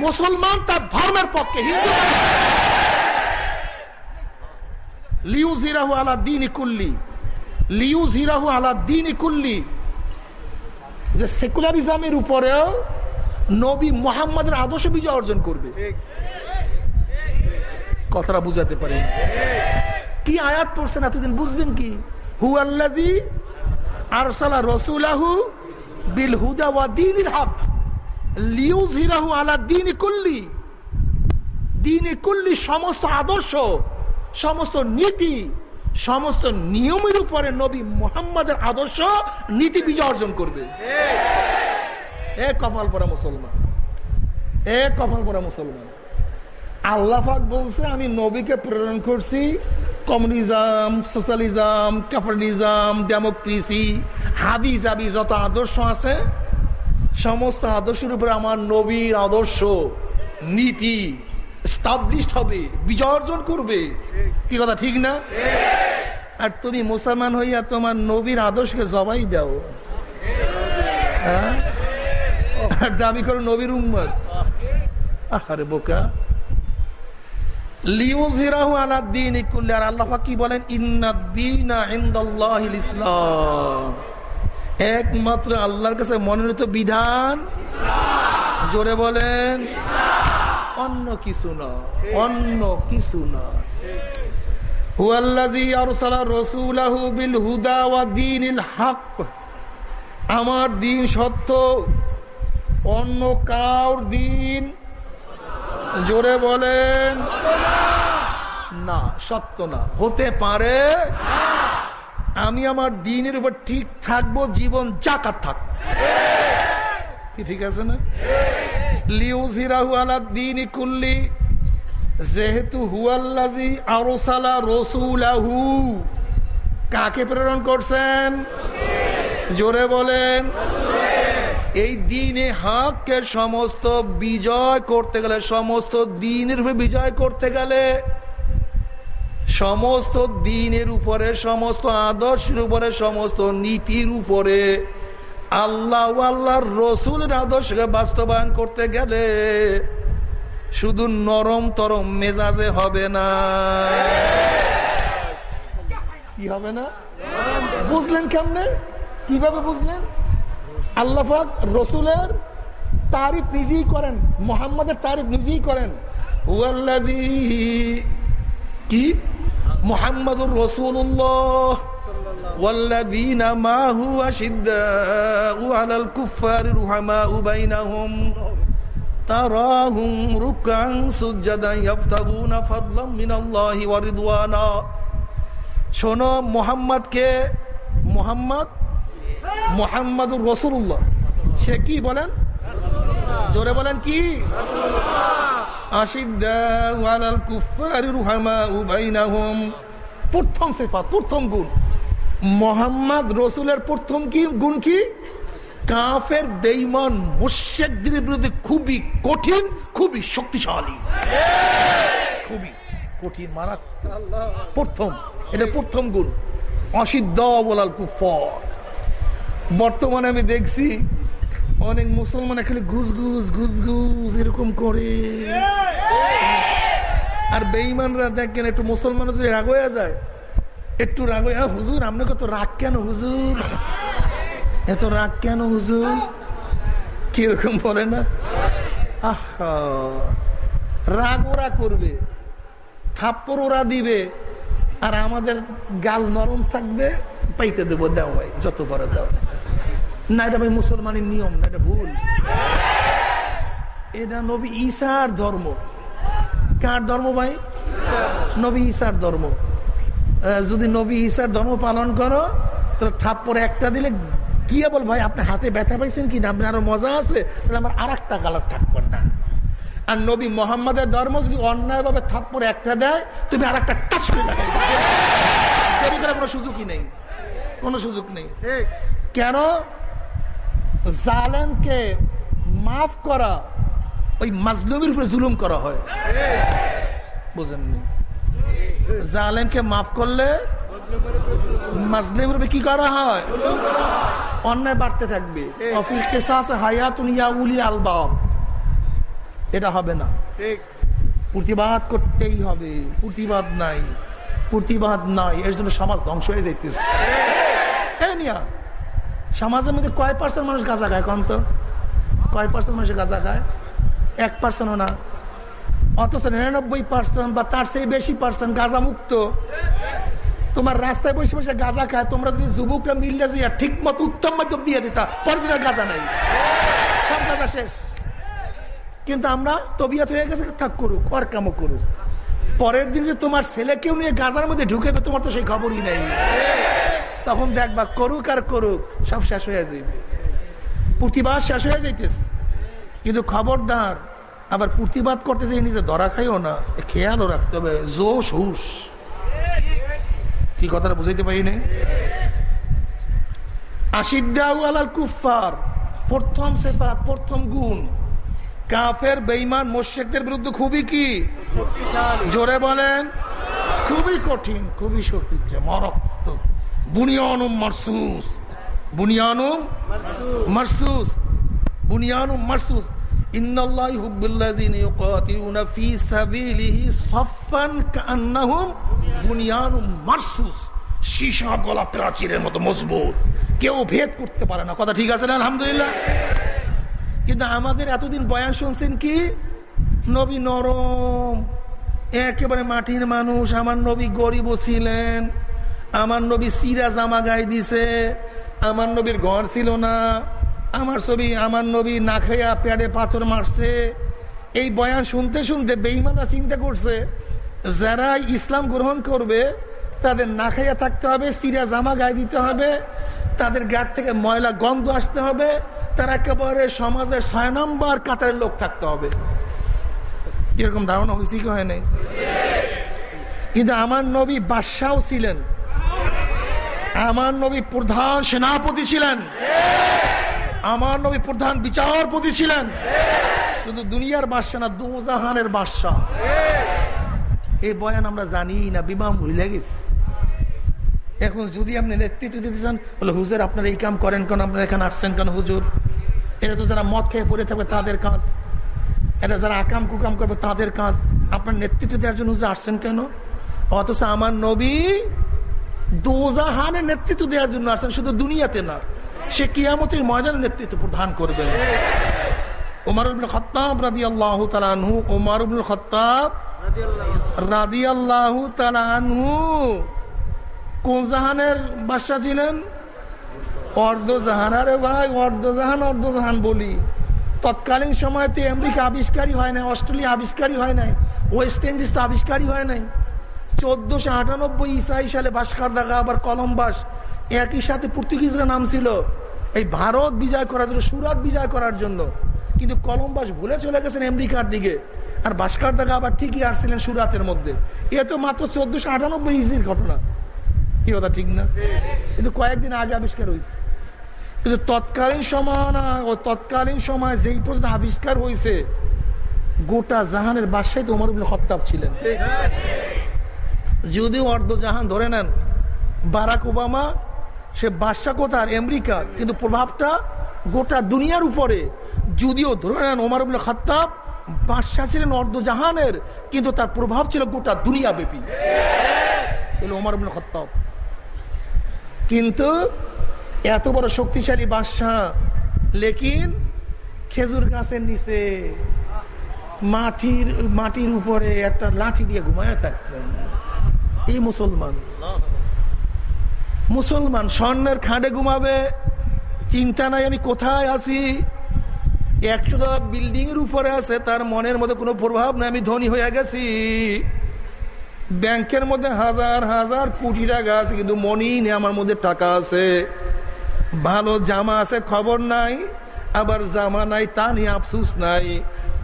মুসলমান তার ধর্মের পক্ষে। হিন্দু লিউজ হিরাহু আলা দিন কুল্লি। লিউজ হিরাহু আলা দিন কুল্লি। যে সেকুলারিজমের উপরেও নবী মোহাম্মদের আদর্শ বিজয় অর্জন করবে। কথাটা বুঝাতে পারি। কি আয়াত পড়ছেন এতদিন, বুঝলেন কি? হু আল্লাজি আরসালা রসুলাহু বিল হুদা ওয়া দীনিল হক। লিউজহিরাহু আলা দীন কুল্লি। দিন কুল্লি সমস্ত আদর্শ, সমস্ত নীতি সমস্ত নিয়মের উপরে নবী মোহাম্মদের আদর্শ নীতি বিজয় অর্জন করবে। এ কপাল পরা মুসলমান। এ কপাল পরা মুসলমান। আল্লাহাক বলছে, আমি নবীকে প্রেরণ করছি কমিউনিজম, সোশ্যালিজম, ক্যাপিটালিজম, ডেমোক্রেসি, হাবি জাবি যত আদর্শ আছে, সমস্ত আদর্শের উপরে আমার নবীর আদর্শ, নীতি স্টাবলিশড হবে, বিজয় অর্জন করবে। কি কথা, ঠিক না? আর তুমি মুসলমান হইয়া তোমার নবীর আদর্শকে জবাই দাও। হ্যাঁ? আর দাবি করো নবীর উম্মত। আরে বোকা। আল্লাহ কি বলেন? ইসলাম। একমাত্র আল্লাহর কাছে মনোনীত বিধান? জোরে বলেন। অন্য কিছু না অন্য কিছু না। হুয়াল্লাযী আরসালা রাসূলাহু বিল হুদা ওয়া দীনিল হক। আমার দিন সত্য অন্য কাউর দিন জোরে বলেন। না সত্য না হতে পারে আমি আমার দিনের উপর ঠিক থাকব জীবন জাকাত থাক কি ঠিক আছে না? কাকে প্রেরণ করছেন? জোরে বলেন। এই দিনে হাককে সমস্ত বিজয় করতে গেলে, সমস্ত দিনের বিজয় করতে গেলে, সমস্ত দিনের উপরে, সমস্ত আদর্শের উপরে, সমস্ত নীতির উপরে আল্লাহ আল্লাহর রসুলের আদর্শকে বাস্তবায়ন করতে গেলে শুধু নরম তরম মেজাজে হবে না। কি হবে না? বুঝলেন কেমনে? কীভাবে বুঝলেন? আল্লাহাক রসুলের তারিফ নিজেই করেন, মোহাম্মদের তারিফ নিজেই করেন। কি? মুহাম্মাদুর রাসূলুল্লাহ। والذين معه أشداء على الكفار رحماء بينهم تراهم ركعا سجدا يبتغون فضلا من الله ورضوانا শোনো মোহাম্মদকে মোহাম্মদ মোহাম্মদুর রসুল্লাহ সে কি বলেন জোরে বলেন কি প্রথম সেফা প্রথম গুণ মোহাম্মদ রসুলের প্রথম কি? গুণ কি? কাফের বেইমান মুশেকদের বিরুদ্ধে খুবই কঠিন, খুবই শক্তিশালী। খুবই কঠিন মারা প্রথম, এটা প্রথম গুণ। অসিদ্ধ বলাল কুফর বর্তমানে আমি দেখছি অনেক মুসলমান খালি ঘুষ ঘুষ ঘুষ ঘুষ এরকম করে। আর বেইমানরা দেখেন একটু মুসলমান যদি রাগ হয়ে যায়। একটু রাগ হুজুর আপনাকে তো রাগ কেন, হুজুর? এত রাগ কেন, হুজুর? কীরকম বলে না? আহা, রাগ ওরা করবে থাপ্পর ওরা দিবে, আর আমাদের গাল নরম থাকবে, পাইতে দেবো দেও ভাই, যত বড় দাও। না, এটা ভাই মুসলমানের নিয়ম, না, এটা ভুল। এটা নবী ঈশার ধর্ম। কার ধর্ম ভাই? নবী ঈশার ধর্ম। যদি নবী ঈশার ধর্ম পালন করো তাহলে থাপ্পরে একটা দিলে গিয়ে বল ভাই আপনি হাতে ব্যথা পাইছেন কি না? আপনার আরও মজা আছে? তাহলে আমার আর একটা গালার থাপ্পর না আর নবী মোহাম্মদের ধর্ম যদি অন্যায়ভাবে থাপ্পর একটা দেয় তুমি আর একটা টাচ করে লাগাই দেরি করার কোনো সুযোগই নেই। কোনো সুযোগ নেই। কেন? জালেমকে মাফ করা ওই মাজলুমের উপরে জুলুম করা হয়। বুঝেননি? জালেমকে মাফ করলে মাজলিমের উপরে কি করা হয়? অন্যায় বাড়তে থাকবে। অফিল কেসাস হায়াতুন আলবাব। এটা হবে না। প্রতিবাদ করতেই হবে। প্রতিবাদ নাই। প্রতিবাদ নাই। এর জন্য সমাজ ধ্বংস হয়ে যাইতেছে। সমাজের মধ্যে কয় পার্সেন্ট মানুষ গাঁজা খায়? কম তো। কয় পার্সেন্ট মানুষ গাঁজা খায়? এক পার্সেন্টও না। অথচ নিরানব্বই পার্সেন্ট বা তার চেয়ে বেশি পার্সেন্ট গাঁজা মুক্ত। তোমার রাস্তায় বসে বসে গাঁজা খায়, তোমরা যদি যুবকরা মিললে যে ঠিক মতো উত্তম মাধ্যম দিয়ে দিতা পরের দিন আর গাঁজা নাই। সব গাঁজা শেষ। কিন্তু আমরা তবিয়াত হয়ে গেছে, থাক করুক, আর কামও করুক। পরের দিন যে তোমার ছেলেকেও নিয়ে গাঁজার মধ্যে ঢুকেবে, তোমার তো সেই খবরই নেই। তখন দেখবা করুক আর করুক, সব শেষ হয়ে যাবে প্রতিবাদ শেষ হয়ে যাইতেছে। কিন্তু খবরদার আবার প্রতিবাদ করতেছে নিজে ধরা খাইও না। খেয়ালও রাখতে হবে। জোশ হুস কি কথাটা বুঝাইতে পারি না আশিদ্দাউ আলাল কুফার প্রথম সেফাত প্রথম গুণ। কাফের বেইমান মোশেকদের বিরুদ্ধে খুবই কি? জোরে বলেন। খুবই কঠিন খুবই মারাত্মক। বুনিয়ানুম মারসুস। বুনিয়ানুম মারসুস। বুনিয়ানুম মারসুস। মতো মজবুত। কেউ ভেদ করতে পারে না। কথা ঠিক আলহামদুলিল্লাহ। কিন্তু আমাদের এতদিন বয়ান শুনছেন কি? নবী নরম, একেবারে মাটির মানুষ। আমার নবী গরিব ছিলেন। আমার নবী সিরা জামা গায়ে দিছে। আমার নবীর ঘর ছিল না। আমার ছবি, আমার নবী না খাইয়া প্যাডে পাথর মারছে। এই বয়ান শুনতে শুনতে বেইমানা চিন্তা করছে, যারা ইসলাম গ্রহণ করবে, তাদের না খাইয়া থাকতে হবে, সিরা জামা গায়ে দিতে হবে, তাদের গাড় থেকে ময়লা গন্ধ আসতে হবে, তারা একেবারে সমাজের ছয় নম্বর কাতারের লোক থাকতে হবে। এরকম ধারণা হয়েছে কি, হয় নাই? কিন্তু আমার নবী বাদশাহ ছিলেন। আমার নবী প্রধান সেনাপতি ছিলেন। আমার নবী প্রধান বিচারপতি ছিলেন। শুধু দুনিয়ার বাদশাহ না, দুজাহানের বাদশাহ। এই বয়ান আমরা জানি না, বিমাম ভুলে গেছি। এখন যদি আপনি নেতৃত্ব দিতে চান বলে হুজুর, আপনারা এই কাম করেন কেন? আপনারা এখানে আসছেন কেন হুজুর? এটা তো যারা মদ খেয়ে পড়ে থাকবে, তাদের কাজ। এটা যারা আকাম কুকাম করবে, তাদের কাজ। আপনার নেতৃত্ব দেওয়ার জন্য হুজুর আসছেন কেন? অথচ আমার নবী দোজাহানের নেতৃত্ব দেওয়ার জন্য আসছেন, শুধু দুনিয়াতে না। সে কিয়ামতের ময়দানের নেতৃত্ব প্রদান করবে। ওমর ইবনে খত্তাব রাদিয়াল্লাহু তাআলা আনহু ওমর ইবনে খত্তাব রাদিয়াল্লাহু তাআলা আনহু কোন জাহানের বাদশা ছিলেন? অর্ধজাহান আরে ভাই অর্ধজাহান অর্ধজাহান বলি। তৎকালীন সময়তে আমেরিকা আবিষ্কারই হয় নাই, অস্ট্রেলিয়া আবিষ্কারই হয় নাই, ওয়েস্ট ইন্ডিজ তো আবিষ্কারই হয় নাই। চোদ্দশো আটানব্বই ইসাই সালে ভাস্কর দাগা আবার কলম্বাস একই সাথে পর্তুগিজরা নাম ছিল। এই ভারত বিজয় করার জন্য সুরাত বিজয় করার জন্য। কিন্তু কলম্বাস ভুলে চলে গেছেন আমেরিকার দিকে। আর ভাস্কর দাগা আবার ঠিকই আসছিলেন সুরাতের মধ্যে। এ তো মাত্র চোদ্দশো আটানব্বই ইসির ঘটনা। কি কথা ঠিক না? কিন্তু কয়েকদিন আগে আবিষ্কার হয়েছে কিন্তু তৎকালীন সময় না ও তৎকালীন সময় যেই পর্যন্ত আবিষ্কার হয়েছে গোটা জাহানের বাসায় তো ইবনে খত্তাব ছিলেন। যদিও অর্ধ জাহান ধরে নেন বারাক ওবামা সে বাদশা কোথার আমেরিকা। কিন্তু প্রভাবটা গোটা দুনিয়ার উপরে। যদিও ধরে নেন ওমর ইবনে খত্তাব বাদশাহ ছিলেন অর্ধ জাহানের কিন্তু তার প্রভাব ছিল গোটা দুনিয়া ব্যাপী এলো ওমর ইবনে খত্তাব। কিন্তু এত বড় শক্তিশালী বাদশাহ, লেকিন খেজুর গাছের নিচে মাটির মাটির উপরে একটা লাঠি দিয়ে ঘুমায় থাকতেন। এই মুসলমান। মুসলমান স্বর্ণের খাঁড়ে ঘুমাবে। চিন্তা নাই আমি কোথায় আছি? একশো তলা বিল্ডিং এর উপরে আছে, তার মনের মধ্যে কোনো প্রভাব নাই, আমি ধনী হয়ে গেছি। ব্যাংকের মধ্যে হাজার হাজার কোটি টাকা আছে, কিন্তু মনি নেই, আমার মধ্যে টাকা আছে। ভালো জামা আছে, খবর নাই, আবার জামা নাই, তা নিয়ে আফসুস নাই।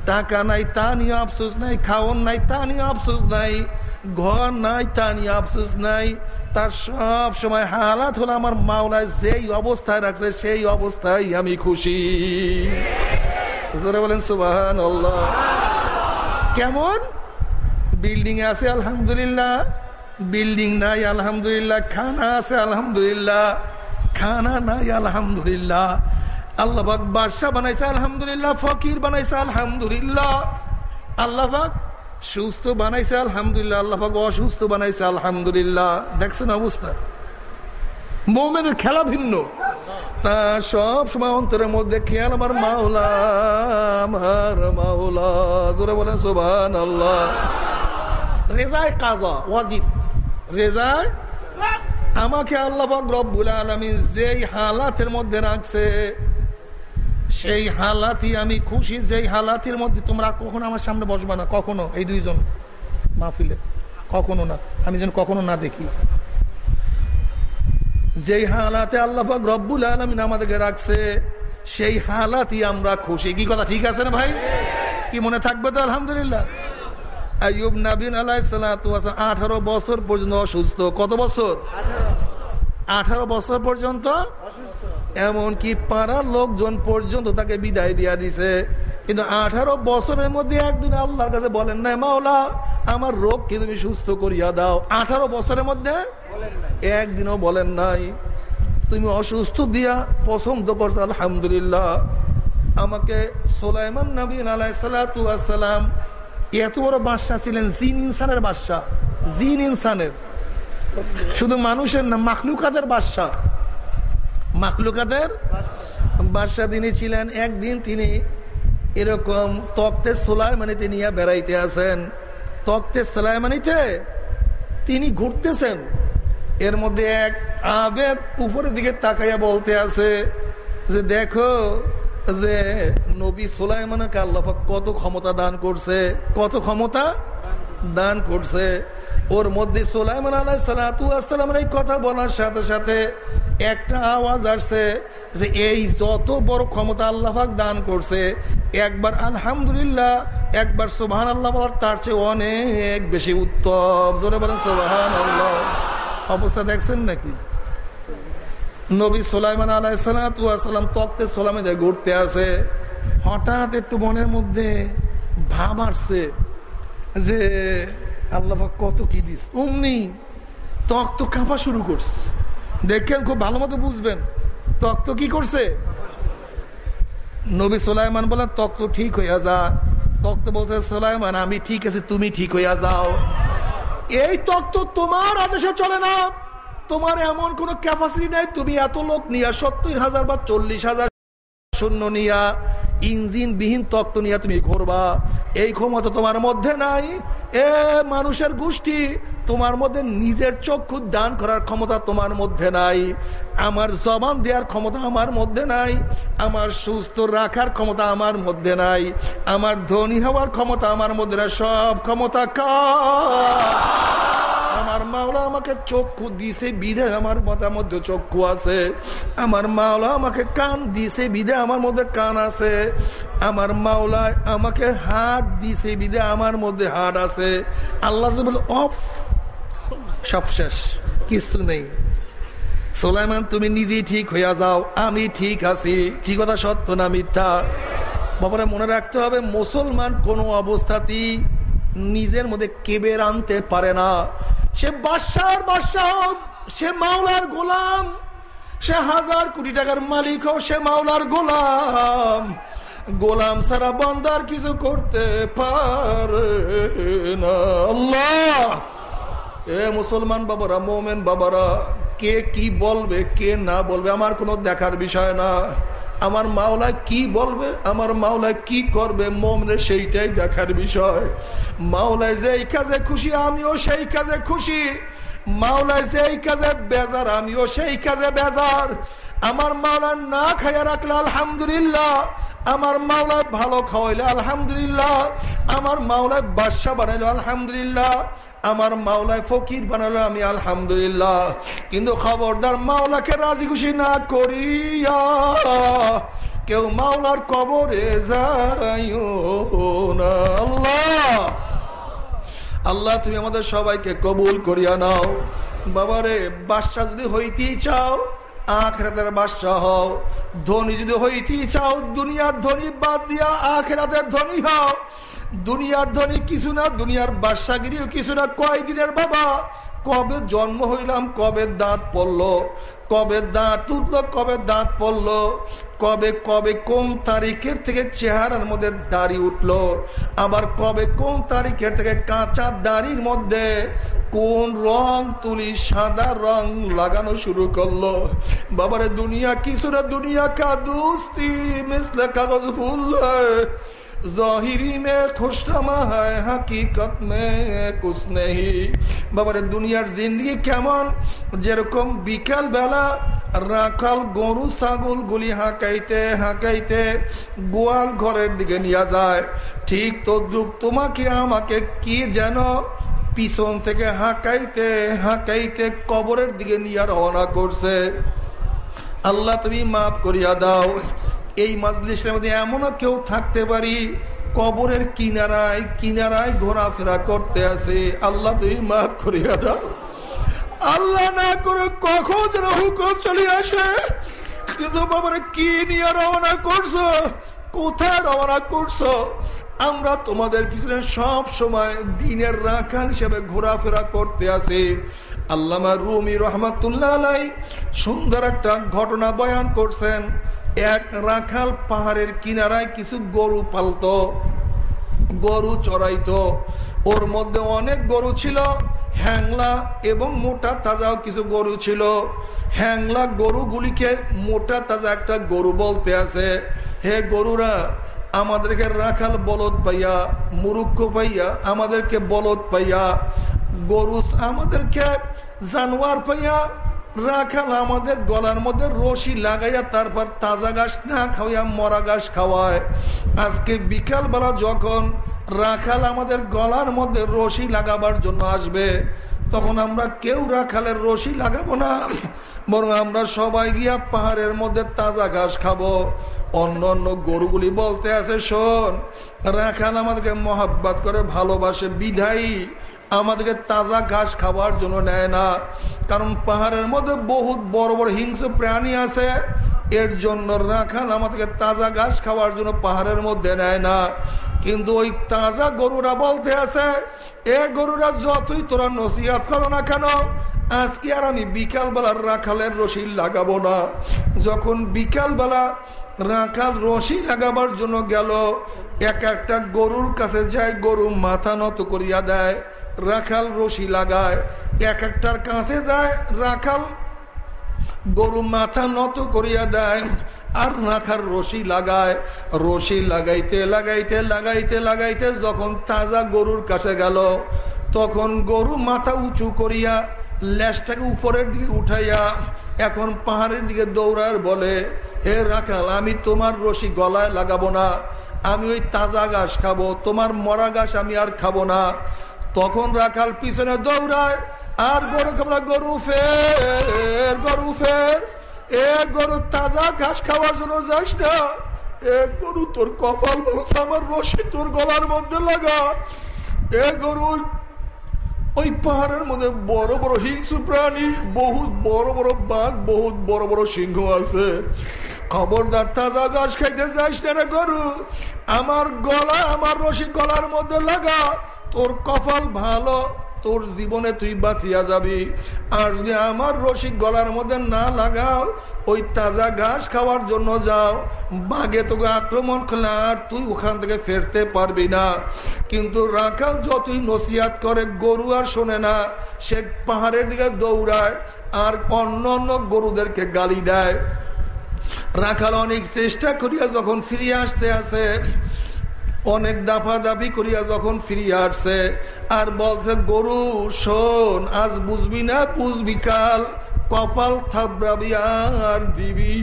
টাকা নাই, তা নিয়ে আফসুস নাই খাওয়ন নাই, তা নিয়ে আফসুস নাই। ঘর নাই, তা নিয়ে আফসুস নাই। তার সব সময় হালাত হলো আমার মাওলায় যেই অবস্থায় রাখছে, সেই অবস্থায় আমি খুশি। বলেন সুবাহান কেমন? বিল্ডিং আছে, আলহামদুলিল্লাহ। বিল্ডিং নাই, আলহামদুলিল্লাহ। খানা আছে, আলহামদুলিল্লাহ। খানা নাই, আলহামদুলিল্লাহ। আল্লাহ বাদশাহ বানাইছে, আলহামদুলিল্লাহ। ফকির বানাইছে, আলহামদুলিল্লাহ। আল্লাহ সুস্থ বানাইছে, আলহামদুলিল্লাহ। আল্লাহ অসুস্থ বানাইছে, আলহামদুলিল্লাহ। দেখছেন অবস্থা? মোমেনের খেলা ভিন্ন। তা সব সময় অন্তরের মধ্যে খেয়াল আমার মাওলা আমার মাওলা। জোরে বলেন সোবান আল্লাহ রেজায় কাজা, ওয়াজিব। রেজায়? আমাকে আল্লাহ রব্বুল আলমিন যেই হালাতের মধ্যে রাখছে সেই হালাতই আমি খুশি, যেই হালাতির মধ্যে তোমরা কখনো আমার সামনে বসবা না, কখনো, এই দুইজন মাহফিলে, কখনো না, আমি যেন কখনো না দেখি। যেই হালাতে আল্লাহ রব্বুল আলমিন আমাদেরকে রাখছে, সেই হালাতই আমরা খুশি। কি কথা, ঠিক আছে না ভাই? কি মনে থাকবে তো, আলহামদুলিল্লাহ? আইব নাবিন আলাইসালাম আঠারো বছর পর্যন্ত অসুস্থ। কত বছর? আঠারো বছর পর্যন্ত? এমনকি পাড়ার লোকজন পর্যন্ত তাকে বিদায় দিয়া দিছে। কিন্তু আঠারো বছরের মধ্যে একদিন আল্লাহর কাছে বলেন না মাওলা, আমার রোগ কি তুমি সুস্থ করিয়া দাও। আঠারো বছরের মধ্যে? একদিনও বলেন নাই, তুমি অসুস্থ দিয়া পছন্দ করছ, আলহামদুলিল্লাহ। আমাকে সোলাইমান নবীন আলাই সালাম, এত বড় বাদশাহ ছিলেন, জিন ইনসানের বাদশাহ, জিন ইনসানের। শুধু মানুষের না মাখলুকাদের বাদশাহ। মাখলুকাদের বাদশাহ তিনি ছিলেন। একদিন তিনি এরকম তক্তে সোলাইমানিতে নিয়ে বেড়াইতে আছেন তক্তে সোলাইমানিতে তিনি ঘুরতেছেন। এর মধ্যে এক আবেদ উপরের দিকে তাকাইয়া বলতে আছে যে, দেখো যে, নবী সোলাইমানকে আল্লাহ কত ক্ষমতা দান করছে, কত ক্ষমতা দান করছে। ওর মধ্যে সোলাইমান আলাই সালাতামের এই কথা বলার সাথে সাথে একটা আওয়াজ আসছে যে এই যত বড় ক্ষমতা আল্লাহ দান করছে, একবার আলহামদুলিল্লাহ, একবার সোহান আল্লাহ বলার তার চেয়ে অনেক বেশি উত্তম। জোরে বলেন সোহান আল্লাহ অবস্থা দেখছেন নাকি? নবী সোলাইমান আলাইসালাম তক্তে সোলামে ঘুরতে আসে। হঠাৎ একটু মনের মধ্যে ভাব আসছে যে আল্লাহ কত কি দিস। অমনি তক্ত কাঁপা শুরু করছে। দেখেন, খুব ভালো মতো বুঝবেন। তক্ত কি করছে? নবী সোলাইমান বলেন তক্ত ঠিক হইয়া যা। তক্ত বলছে, সোলাইমান, আমি ঠিক আছে, তুমি ঠিক হইয়া যাও। এই তক্ত তোমার আদেশে চলে না। তোমার এমন কোন ক্যাপাসিটি নাই, তুমি এত লোক নিয়া, সত্তর হাজার বা চল্লিশ হাজার শূন্য নিয়া ইঞ্জিন বিহীন তত্ত্ব নিয়ে তুমি ঘুরবা। এই ক্ষমতা তোমার মধ্যে নাই। এ মানুষের গোষ্ঠী, তোমার মধ্যে নিজের চক্ষু দান করার ক্ষমতা তোমার মধ্যে নাই। আমার জবান দেওয়ার ক্ষমতা আমার মধ্যে নাই। আমার সুস্থ রাখার ক্ষমতা আমার মধ্যে নাই। আমার ধনী হওয়ার ক্ষমতা আমার মধ্যে নাই। সব ক্ষমতা কা আমার মাওলা আমাকে চক্ষু দিছে, বিধে আমার মাথার মধ্যে চক্ষু আছে। আমার মাওলা আমাকে কান দিছে, বিধে আমার মধ্যে কান আছে। আমার মাওলা আমাকে হাত দিছে, বিধে আমার মধ্যে হাত আছে। আল্লাহ বলে, অফ, সব শেষ কিছু নেই। সোলাইমান, তুমি নিজেই ঠিক হইয়া যাও, আমি ঠিক আছি। কি কথা সত্য না মিথ্যা? বাবারা, মনে রাখতে হবে, মুসলমান কোনো অবস্থাতেই নিজের মধ্যে কেবের আনতে পারে না। সে বাদশাহ হোক সে মাওলার গোলাম, সে হাজার কোটি টাকার মালিক হোক সে মাওলার গোলাম। গোলাম সারা বন্দার কিছু করতে পারে না। আল্লাহ! এ মুসলমান বাবারা, মোমেন বাবারা, কে কি বলবে, কে না বলবে, আমার কোনো দেখার বিষয় না। আমার মাওলা কি বলবে, আমার মাওলা কি করবে মোমনে সেইটাই দেখার বিষয়। মাওলায় যে এই কাজে খুশি, আমিও সেই কাজে খুশি। মাওলায় যে এই কাজে বেজার, আমিও সেই কাজে বেজার। আমার মাওলা না খাইয়া রাখলে আলহামদুলিল্লাহ আমার মাওলায় ভালো খাওয়াইলে, আলহামদুলিল্লাহ। আমার মাওলায় বাদশা বানাইলো, আলহামদুলিল্লাহ। আমার মাওলায় ফকির বানালো আমি আলহামদুলিল্লাহ। কিন্তু খবরদার মাওলাকে রাজি খুশি না করিয়া কেউ মাওলার কবরে যাইও না। আল্লাহ! আল্লাহ, তুমি আমাদের সবাইকে কবুল করিয়া নাও। বাবারে বাদশাহ যদি হইতেই চাও আখরাতের বাদশাহ। হও ধনী যদি হইতে চাও, দুনিয়ার ধনী বাদ দিয়া আখেরাতের ধনী হও। দুনিয়ার ধনী কিছু না, দুনিয়ার বাদশাগিরিও কিছু না। কয়দিনের বাবা? কবে জন্ম হইলাম, কবে দাঁত পড়ল? কবে দাঁত উঠল, কবে দাঁত পড়ল? কবে কবে কোন তারিখের থেকে চেহারার মধ্যে দাড়ি উঠল? আবার কবে কোন তারিখের থেকে কাঁচা দাড়ির মধ্যে কোন রং তুলি সাদা রং লাগানো শুরু করল? বাবারে দুনিয়া কিছুটা দুনিয়া কা দুস্তি, মিসলে কাগজ ফুল জাহিরি মে খুশনামা হয় হাকিকত মে কুছ নেই বাবারে দুনিয়ার জিন্দগি কেমন যেরকম বিকাল বেলা রাখাল গরু ছাগল গুলি হাঁকাইতে হাঁকাইতে গোয়াল ঘরের দিকে নিয়ে যায় ঠিক তদ্রুপ তোমাকে আমাকে কি যেন পিছন থেকে হাঁকাইতে হাঁকাইতে কবরের দিকে নিয়ে রওনা করছে আল্লাহ তুমি মাফ করিয়া দাও এই মাজলিসের মধ্যে এমনও কেউ থাকতে পারি, কবরের কিনারায় কিনারায় ঘোরাফেরা করতে আছে। আল্লাহ তুমি মাফ করিয়া দাও। আল্লাহ না করে কখন যেন হুকুম চলে আসে। কিন্তু বাবার, কি নিয়ে রওনা করছ? কোথায় রওনা করছ? আমরা তোমাদের পিছনে সব সময় দিনের রাখাল হিসেবে ঘোরাফেরা করতে আছি। আল্লামা রুমি রহমাতুল্লাহ আলাই সুন্দর একটা ঘটনা বয়ান করছেন। এক রাখাল পাহাড়ের কিনারায় কিছু গরু পালত, গরু চড়াইতো। ওর মধ্যে অনেক গরু ছিল, হ্যাংলা এবং মোটা তাজাও কিছু গরু ছিল। হ্যাংলা গরুগুলিকে মোটা তাজা একটা গরু বলতে আছে। হে গরুরা, আমাদেরকে রাখাল বলদ পাইয়া, মুরুক্ষ পাইয়া আমাদেরকে বলদ পাইয়া, গরু আমাদেরকে জানোয়ার পাইয়া রাখাল আমাদের গলার মধ্যে রশি লাগাইয়া তারপর তাজা গাছ না খাওয়াইয়া মরা ঘাস খাওয়ায়। আজকে বিকালবেলা যখন রাখাল আমাদের গলার মধ্যে রশি লাগাবার জন্য আসবে, তখন আমরা কেউ রাখালের রশি লাগাবো না, বরং আমরা সবাই গিয়া পাহাড়ের মধ্যে তাজা ঘাস খাব। অন্য অন্য গরুগুলি বলতে আছে, শোন, রাখাল আমাদেরকে মহাব্বাত করে ভালোবাসে, বিধায়ী। আমাদেরকে তাজা ঘাস খাওয়ার জন্য নেয় না। কারণ পাহাড়ের মধ্যে বহুত বড় বড় হিংস্র প্রাণী আছে। এর জন্য রাখাল আমাদেরকে তাজা ঘাস খাওয়ার জন্য পাহাড়ের মধ্যে নেয় না। কিন্তু ওই তাজা গরুরা বলতে আছে, এ গরুরা যতই তোরা নসিহাত করো না কেন, আজকে আর আমি বিকালবেলার রাখালের রশি লাগাবো না। যখন বিকালবেলা রাখাল রশি লাগাবার জন্য গেল, এক একটা গরুর কাছে যায়, গরু মাথা নত করিয়া দেয়। রাখাল রশি লাগায়, এক একটার কাছে যায় রাখাল। গরু মাথা নত করিয়া দেয়, আর রাখার রশি লাগায়। রশি লাগাইতে লাগাইতে লাগাইতে লাগাইতে যখন তাজা গরুর কাছে গেল, তখন গরু মাথা উঁচু করিয়া ল্যাসটাকে উপরের দিকে উঠাইয়া এখন পাহাড়ের দিকে দৌড়ার বলে, হে রাখাল, আমি তোমার রশি গলায় লাগাবো না। আমি ওই তাজা ঘাস খাব, তোমার মরা ঘাস আমি আর খাব না। তখন রাখাল পিছনে দৌড়ায়, আর গরু খাব গরু ফের গরু ফের এ গরু তাজা ঘাস খাওয়ার জন্য যাস না। এ গরু তোর কপাল বলো আমার রশি তোর গলার মধ্যে লাগা। এ গরু ওই পাহাড়ের মধ্যে বড় বড় হিংসু প্রাণী, বহুত বড় বড় বাঘ, বহুত বড় বড় সিংহ আছে। খবরদার তাজা গাছ খাইতে যাস না গরু। আমার গলা, আমার রশি গলার মধ্যে লাগা। তোর কপাল ভালো, তোর জীবনে তুই বাঁচিয়া যাবি। আর যদি আমার রসিক গলার মধ্যে না লাগাও, ওই তাজা ঘাস খাওয়ার জন্য যাও। বাঘে তোকে আক্রমণ করলে আর তুই ওখান থেকে ফেরতে পারবি না। কিন্তু রাখাল যতই নসিহাত করে, গরু আর শোনে না। সে পাহাড়ের দিকে দৌড়ায় আর অন্য অন্য গরুদেরকে গালি দেয়। রাখাল অনেক চেষ্টা করিয়া যখন ফিরিয়ে আসতে আসে অনেক দাফা দাফি করিয়া যখন ফিরিয়া আসছে, আর বলছে, গরু, শোন, আজ বুঝবি না, বুঝবি কাল, কপাল থাবরাবি আর দিবি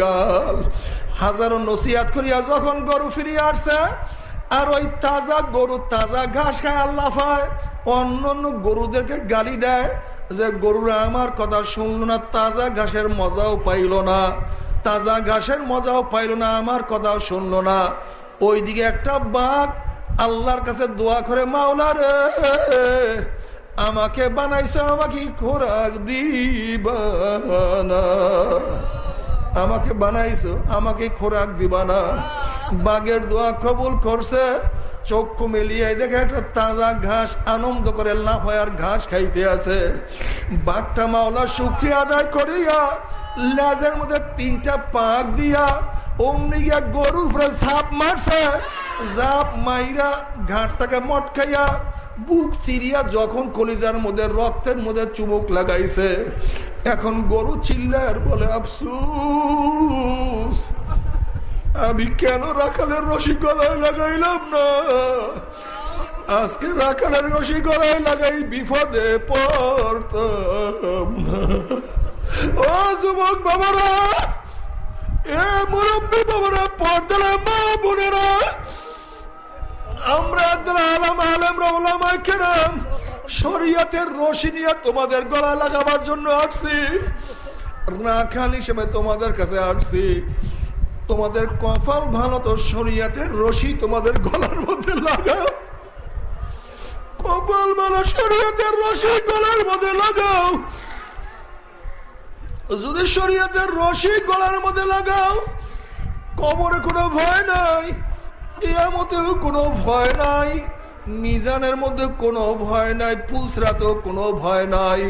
গাল। হাজারো নসিহাত করিয়া যখন গরু ফিরিয়া আসছে, আর ওই তাজা গরু, তাজা ঘাস খায় আল্লাহ পায় অন্য অন্য গরুদেরকে গালি দেয় যে, গরুরা আমার কথা শুনলো না, তাজা ঘাসের মজাও পাইল না, তাজা ঘাসের মজাও পাইল না, আমার কথাও শুনলো না। ওইদিকে একটা বাঘ আল্লাহর কাছে দোয়া করে, মাওলা আমাকে বানাইছো, আমাকে খোরাক দিবানা আমাকে বানাইছো, আমাকে খোরাক দিবানা বাঘের দোয়া কবুল করছে। চক্ষু মিলিয়ে দেখে একটা তাজা ঘাস আনন্দ করে লাফায়ার ঘাস খাইতে আছে বাঘটা মাওলা শুক্রিয়া আদায় করিয়া, লেজের মধ্যে তিনটা পাক দিয়া, অমনি গিয়া গরুর উপরে ঝাপ মারছে। ঝাপ মাইরা ঘাটটাকে মটকাইয়া বুক চিরিয়া যখন কলিজার মধ্যে, রক্তের মধ্যে চুমুক লাগাইছে। এখন গরু চিল্লার বলে, আফসুস আমি কেন রাখালের রশি গলায় লাগাইলাম না? আজকে রাখালের রশি গলায় লাগাই বিপদে পড়তাম না। ও যুবক বাবারা, এ মুরব্বী বাবারা পর্দারা মা বোনেরা, আমরা একদম আলাম আলমরা ওলামায় কেরাম, শরিয়াতের রশি নিয়ে তোমাদের গলা লাগাবার জন্য আসছি। রাখাল হিসেবে তোমাদের কাছে আসছি। তোমাদের কপাল ভালো তো শরিয়াতের রশি তোমাদের গলার মধ্যে লাগাও। কপাল ভালো শরিয়াতের রশি গলার মধ্যে লাগাও। যদি শরিয়াতের রশি গলার মধ্যে লাগাও, কবরে কোনো ভয় নাই ইয়ামতেও কোনো ভয় নাই, মিজানের মধ্যে কোনো ভয় নাই পুলসরাতেও কোনো ভয় নাই।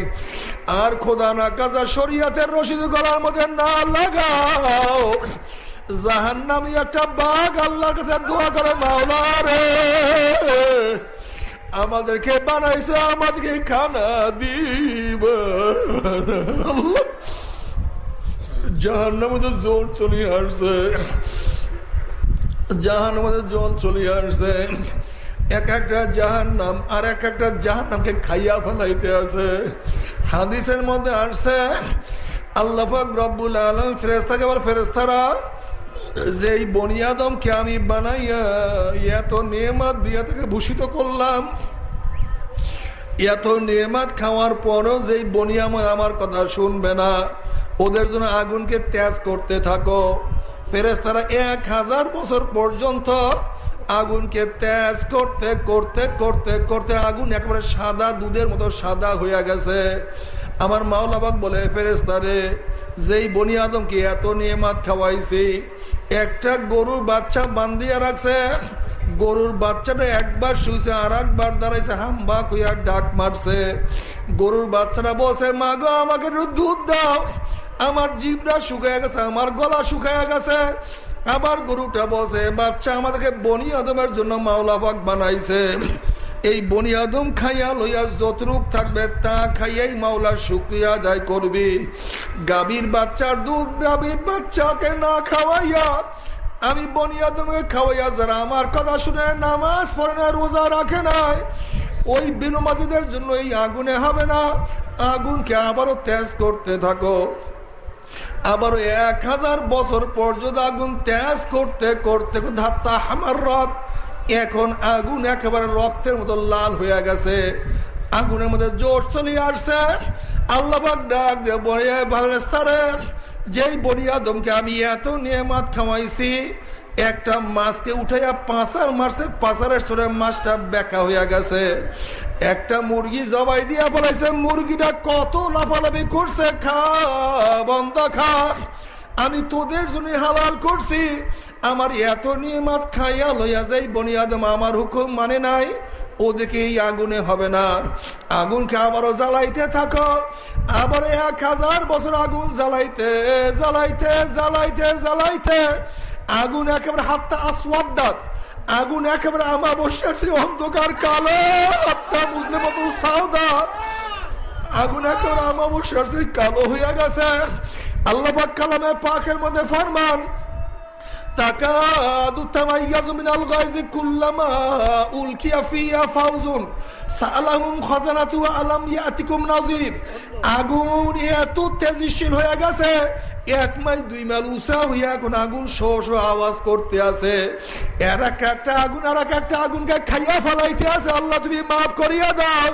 আর খোদা না কাজা শরিয়াতের রশিদ গলার মধ্যে না লাগাও জাহান নামি একটা বাঘ আল্লাহর কাছে দোয়া করে আমাদেরকে বানাইছে, আমাদেরকে খানা দিব। জাহান মধ্যে জোর চলিয়ে আসছে। জাহান মধ্যে জল চলিয়ে আসছে। এক একটা জাহান নাম আর এক একটা জাহান নামকে খাইয়া ফেলাইতে আছে। হাদিসের মধ্যে আসছে আল্লাহাক রব্বুল আলম ফেরেস্তাকে আবার ফেরেস্তারা যে এই বনিয়াদমকে আমি বানাইয়া এত নেমাত দিয়া তাকে ভূষিত করলাম, এত নেমাত খাওয়ার পরও যেই বনিয়াম আমার কথা শুনবে না, ওদের জন্য আগুনকে ত্যাজ করতে থাকো। ফেরেস তারা এক হাজার বছর পর্যন্ত আগুনকে ত্যাজ করতে করতে করতে করতে আগুন একেবারে সাদা দুধের মতো সাদা হইয়া গেছে। আমার মাওলাবাক বলে ফেরেস্তারে যেই বনি আদমকে এত নিয়মাত খাওয়াইছি একটা গরুর বাচ্চা বান্ধিয়া রাখছে, গরুর বাচ্চাটা একবার শুয়েছে আর একবার দাঁড়াইছে, হাম্বা কুইয়া ডাক মারছে। গরুর বাচ্চাটা বসে মা গো আমাকে দুধ দাও। আমার জিভটা শুকায় গেছে, আমার গলা শুকায় গেছে। আবার গরুটা বসে বাচ্চা আমাদেরকে বনি আদমের জন্য মাওলা মাওলাবাগ বানাইছে। এই বনি আদম খাইয়া লইয়া যতরূপ থাকবে, তা খাইয়াই মাওলার শুক্রিয়া আদায় করবি। গাভীর বাচ্চার দুধ, গাভীর বাচ্চাকে না খাওয়াইয়া আমি বনি আদমকে খাওয়াইয়া যারা আমার কথা শুনে নামাজ পড়ে না, রোজা রাখে নাই, ওই বিনুমাজিদের জন্য এই আগুনে হবে না। আগুনকে আবারও তেজ করতে থাকো। আবারও এক হাজার বছর পর্যন্ত আগুন তেজ করতে করতে ধাত্তা হামার রথ এখন আগুন একেবারে রক্তের মতো লাল হয়ে গেছে। আগুনের মধ্যে জোর চলে আসছে। আল্লাহ ডাক দিয়ে বলে ভারস্তারে যেই বনিয়াদমকে আমি এত নিয়ামাত খাওয়াইছি, একটা মাছকে উঠাইয়া পাঁচার মারছে, পাঁচারের সরে মাছটা বেকা হইয়া গেছে। একটা মুরগি জবাই দিয়া বলাইছে মুরগিটা কত লাফালাফি করছে, খা, বন্ধ খা। আমি তোদের জন্য হালাল করছি আমার এত নিয়মাত খাইয়া লইয়া যাই বনিয়াদম আমার হুকুম মানে নাই, ওদিকে এই আগুনে হবে না। আগুনকে আবারও জ্বালাইতে থাকো। আবার এক হাজার বছর আগুন জ্বালাইতে জ্বালাইতে জ্বালাইতে জ্বালাইতে। আগুন একেবারে হাতটা আসওয়াদ্দাত আগুন একেবারে আমাবস্যার সেই অন্ধকার কালো হাতটা বুঝলে মতো সাউদা আগুন একেবারে আমাবস্যার সেই কালো হইয়া গেছে। আল্লাহ কালামে পাখের মধ্যে ফরমান তাকাদু তামাইয়াজু মিনাল গায়জি কুল্লামা উলকিয়া ফিয়া ফাউজুন সালাহুম খাজানাতু আলাম ইয়াতিকুম নাযির। আগুন এত তেজস্বিল হয়ে গেছে, এক মাইল দুই মাইল উষা হইয়া এখন আগুন শো শো আওয়াজ করতে আছে। এক একটা আগুন আর এক একটা আগুনকে খাইয়া ফেলাইতে আছে। আল্লাহ তুমি মাফ করিয়া দাও।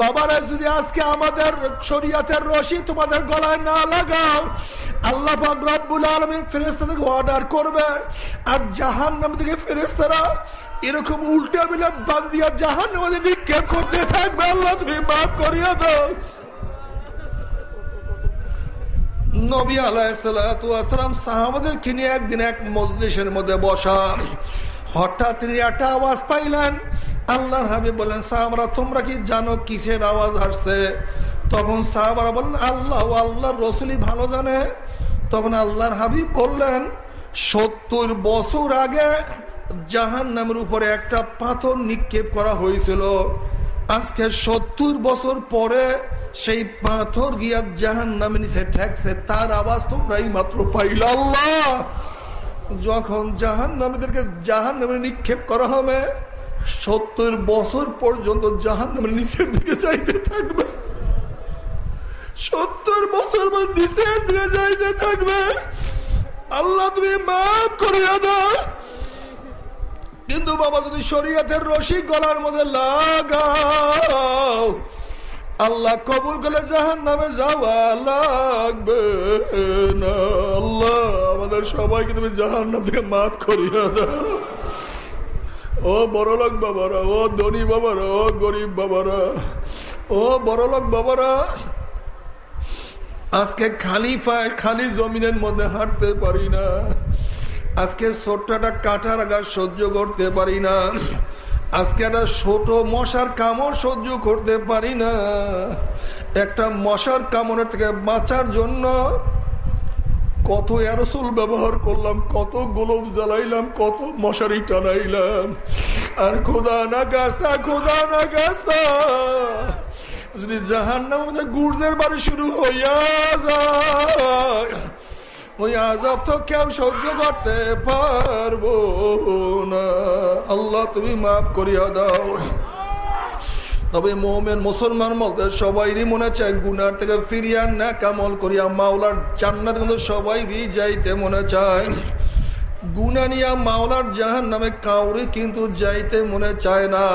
বাবারা, যদি আজকে আমাদের শরীয়তের রশি তোমাদের গলায় না লাগাও, আল্লাহ রব্বুল আলমী ফেরেস্তাদেরকে অর্ডার করবে। আর জাহান নাম থেকে ফেরেস্তারা এরকম উল্টা মিলে বান্দিয়া জাহান নামে নিক্ষেপ করতে থাকবে। আল্লাহ, তুমি মাফ করিয়া দাও। নবী আলাইসালাম সাহাবাদেরকে নিয়ে একদিন এক মজলিসের মধ্যে বসা। হঠাৎ তিনি একটা আওয়াজ পাইলেন আল্লাহর হাবিব বলেন, সাহাবারা, তোমরা কি জানো কিসের আওয়াজ আসছে? তখন সাহাবারা বললেন আল্লাহ আল্লাহর রসুলি ভালো জানে। তখন আল্লাহর হাবিব বললেন, সত্তর বছর আগে জাহান নামের উপরে একটা পাথর নিক্ষেপ করা হয়েছিল। আজকে সত্তর বছর পরে সেই পাথর গিয়া জাহান নামে নিচে ঠেকছে, তার আওয়াজ তোমরাই মাত্র পাইল আল্লাহ যখন জাহান নামীদেরকে জাহান নামে নিক্ষেপ করা হবে সত্তর বছর পর্যন্ত জাহান নামের নিচের দিকে চাইতে থাকবে। সত্তর বছর নিচের দিকে চাইতে থাকবে। আল্লাহ তুমি মাফ করে দাও। কিন্তু বাবা, যদি শরীয়তের রশি গলার মধ্যে লাগাও, আল্লাহ কবুল করে জাহান নামে যাওয়া লাগবে না। আল্লাহ, আমাদের সবাইকে তুমি জাহান নাম থেকে মাফ করিয়া দাও। ও বড়লোক বাবারা, ও ধনী বাবারা, ও গরিব বাবারা, ও বড়লোক বাবারা, আজকে খালি পায় খালি জমিনের মধ্যে হাঁটতে পারি না। আজকে ছোট্টটা কাটার আগা সহ্য করতে পারি না। আজকে একটা ছোট মশার কামড় সহ্য করতে পারি না। একটা মশার কামড়ের থেকে বাঁচার জন্য কত অ্যারোসল ব্যবহার করলাম, কত গোলপ জ্বালাইলাম, কত মশারি টানাইলাম। আর খোদা না গাছটা খোদা না গাছটা যদি জাহান নামে গুর্জের বাড়ি শুরু হইয়া যায়, ওই আজাব তো কেউ সহ্য করতে পারব না। আল্লাহ তুমি মাফ করিয়া দাও। তবে মোমেন মুসলমান বলতে সবাইরই মনে চায় গুনার থেকে ফিরিয়া না কামল করিয়া মাওলার জান্নাত কিন্তু সবাইরই যাইতে মনে চায়। গুনা নিয়া মাওলার জাহান নামে কাউরে কিন্তু যাইতে মনে চায় না।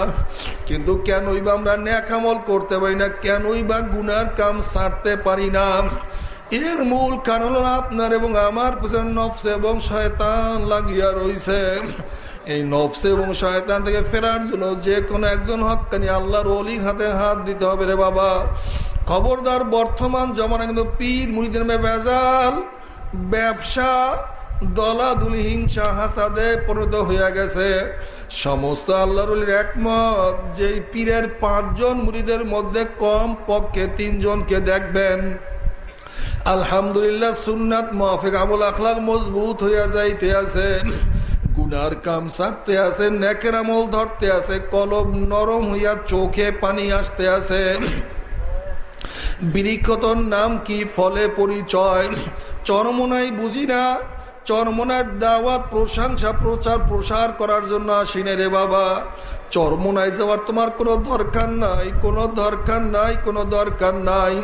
কিন্তু কেনই বা আমরা ন্যাকামল করতে পারি না, কেনই বা গুনার কাম সারতে পারি না। এর মূল কারণ আপনার এবং আমার পিছনে নফস এবং শয়তান লাগিয়া রয়েছে এই নফস এবং শয়তান থেকে ফেরার জন্য যে কোনো একজন হকানি আল্লাহর অলির হাতে হাত দিতে হবে রে বাবা। খবরদার বর্তমান জমানা কিন্তু পীর মুড়িদের বেজাল ব্যবসা, দলাদুলি, হিংসা, হাসাদে পরিণত হইয়া গেছে। সমস্ত আল্লাহর একমত যে পীরের পাঁচজন মুড়িদের মধ্যে কম পক্ষে তিনজনকে দেখবেন। আলহামদুলিল্লাহ সুন্নাত, মাফিক আমল আখলাক মজবুত হইয়া যাইতে আছে। গুনার কাম সারতে আছে নেকের আমল ধরতে আছে কলব নরম হইয়া চোখে পানি আসতে আছে। বৃক্ষতর নাম কি? ফলে পরিচয়। চরমনাই বুঝি না। চরমনার দাওয়াত, প্রশংসা, প্রচার, প্রসার করার জন্য আসিনে রে বাবা। চরমনায় যাওয়ার তোমার কোনো দরকার নাই, কোনো দরকার নাই, কোনো দরকার নাই।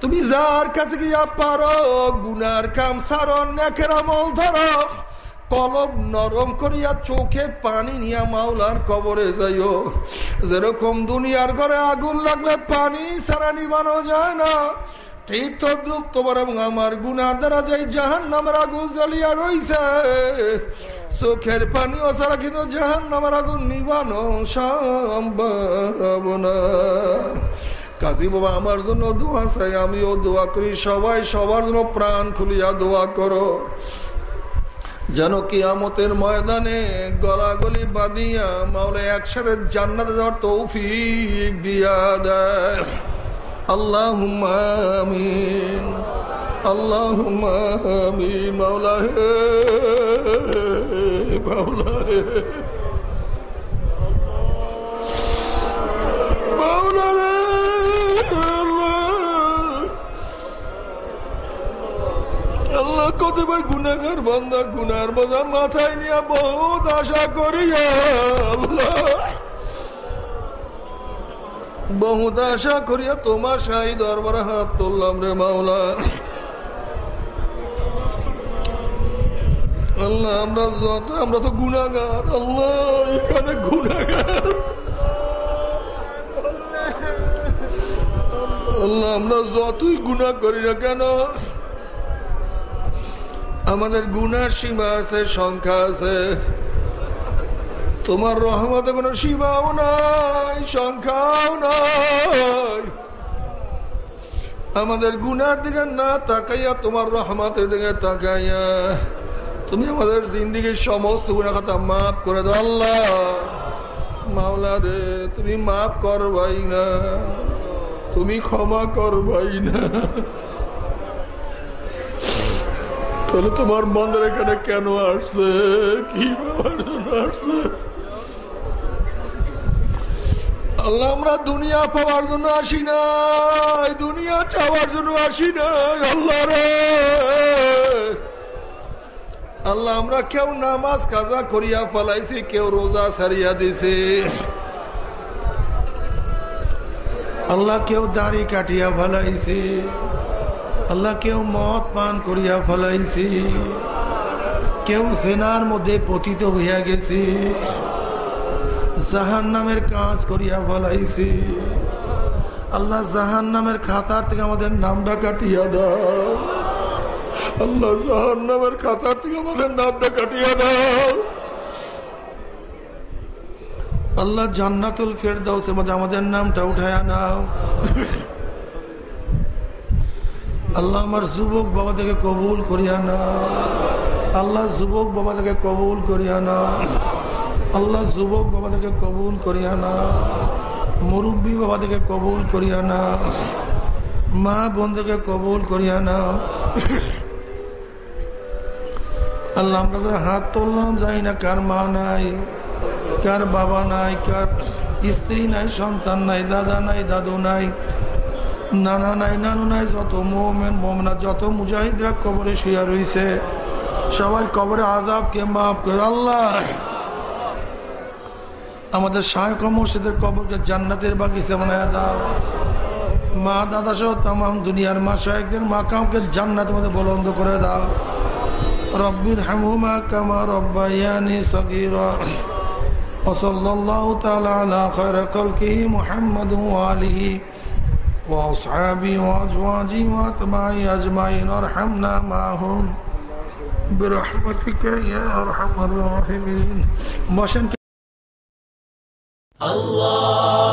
তুমি যার কাছে গিয়া পারো, গুনার কাম সারো নেকের আমল ধরো। কলব নরম করিয়া চোখে পানি নিয়া মাওলার কবরে যাইও। যেরকম দুনিয়ার ঘরে আগুন লাগলে পানি সারা নিবানো যায় না। ঠিক তদ্রুপ তোমার এবং আমার গুনার দ্বারা যাই জাহান নামের আগুন জ্বলিয়া রইছে, চোখের পানি অসারা কিন্তু জাহান নামের আগুন নিবানো সম্ভব না। কাজী বাবা, আমার জন্য দোয়া চাই, আমিও দোয়া করি, সবাই সবার জন্য প্রাণ খুলিয়া দোয়া করো। যেন কিয়ামতের ময়দানে গলাগলি বাঁধিয়া মাওলে একসাথে জান্নাতে যাওয়ার তৌফিক দিয়া দেয়। আল্লাহ আমিন আল্লাহ আমিন, মাওলা হে মাওলা হে। মাওলা রে আল্লাহ কত ভাই গুনাগার বান্দা গুনার বোঝা মাথায় নিয়ে বহুত আশা করি আল্লাহ। বহুত আশা করিয়া তোমার শাহী দরবার হাত তুললাম রে মাওলা। আল্লাহ, আমরা যত, আমরা তো গুনাগার আল্লাহ, এখানে গুনাগার আল্লাহ, আমরা যতই গুণা করি না কেন আমাদের গুনার সীমা আছে, সংখ্যা আছে। তোমার রহমতে কোনো সীমাও নাই, সংখ্যাও নাই। আমাদের গুনার দিকে না তাকাইয়া তোমার রহমতের দিকে তাকাইয়া তুমি আমাদের জিন্দিগির সমস্ত গুণা কথা মাফ করে দাও। আল্লাহ, মাওলা রে, তুমি মাফ করবাই না, তুমি ক্ষমা করবাই না। তাহলে তোমার মন্দির এখানে কেন আসছে? কি বাবার জন্য আসছে? আল্লাহ, আমরা দুনিয়া পাওয়ার জন্য আসি নাই। দুনিয়া চাওয়ার জন্য আসি নাই, আল্লাহ রে। আল্লাহ, আমরা কেউ নামাজ কাজা করিয়া ফেলাইছি, কেউ রোজা সারিয়া দিছে। আল্লাহ, কেউ দাড়ি কাটিয়া ফেলাইছি। আল্লাহ কেউ মদ পান করিয়া ফেলাইছি। কেউ সেনার মধ্যে পতিত হইয়া গেছি। জাহান নামের কাজ করিয়া ফেলাইছি। আল্লাহ জাহান নামের খাতার থেকে আমাদের নামটা কাটিয়া দাও। আল্লাহ জাহান নামের খাতার থেকে আমাদের নামটা কাটিয়া দাও। আল্লাহ জান্নাতুল ফেরদাউসের মধ্যে আমাদের নামটা উঠায়া নাও। আল্লাহ আমার যুবক বাবা থেকে কবুল করিয়া না। আল্লাহ যুবক বাবা থেকে কবুল করিয়া না। আল্লাহ যুবক বাবা থেকে কবুল করিয়া না। মুরব্বী বাবা থেকে কবুল করিয়া না। মা বোন থেকে কবুল করিয়া না। আল্লাহ আমরা হাত তুললাম যাই না কার মা নাই, কার বাবা নাই, কার স্ত্রী নাই, সন্তান নাই, দাদা নাই, দাদু নাই। নানা নাই নানু নাই যত মোমেন মোমনা যত মুজাহিদরা কবরে শুয়া রয়েছে সবাই কবরে আজাবকে মাফ করে আল্লাহ আমাদের শায়ক মসজিদের কবরকে জান্নাতের বাগিচা বানায় দাও মা দাদা সহ তাম দুনিয়ার মা শায়কদের মাকামকে জান্নাতের মধ্যে বলন্দ করে দাও রব্বির হামহুমা কামা রব্বাইয়ানি সগীরা وصلى الله تعالى على خير خلقه محمد وآله وأصحابه وأزواجه وأتباعه أجمعين وارحمنا معهم برحمتك يا أرحم الراحمين. الله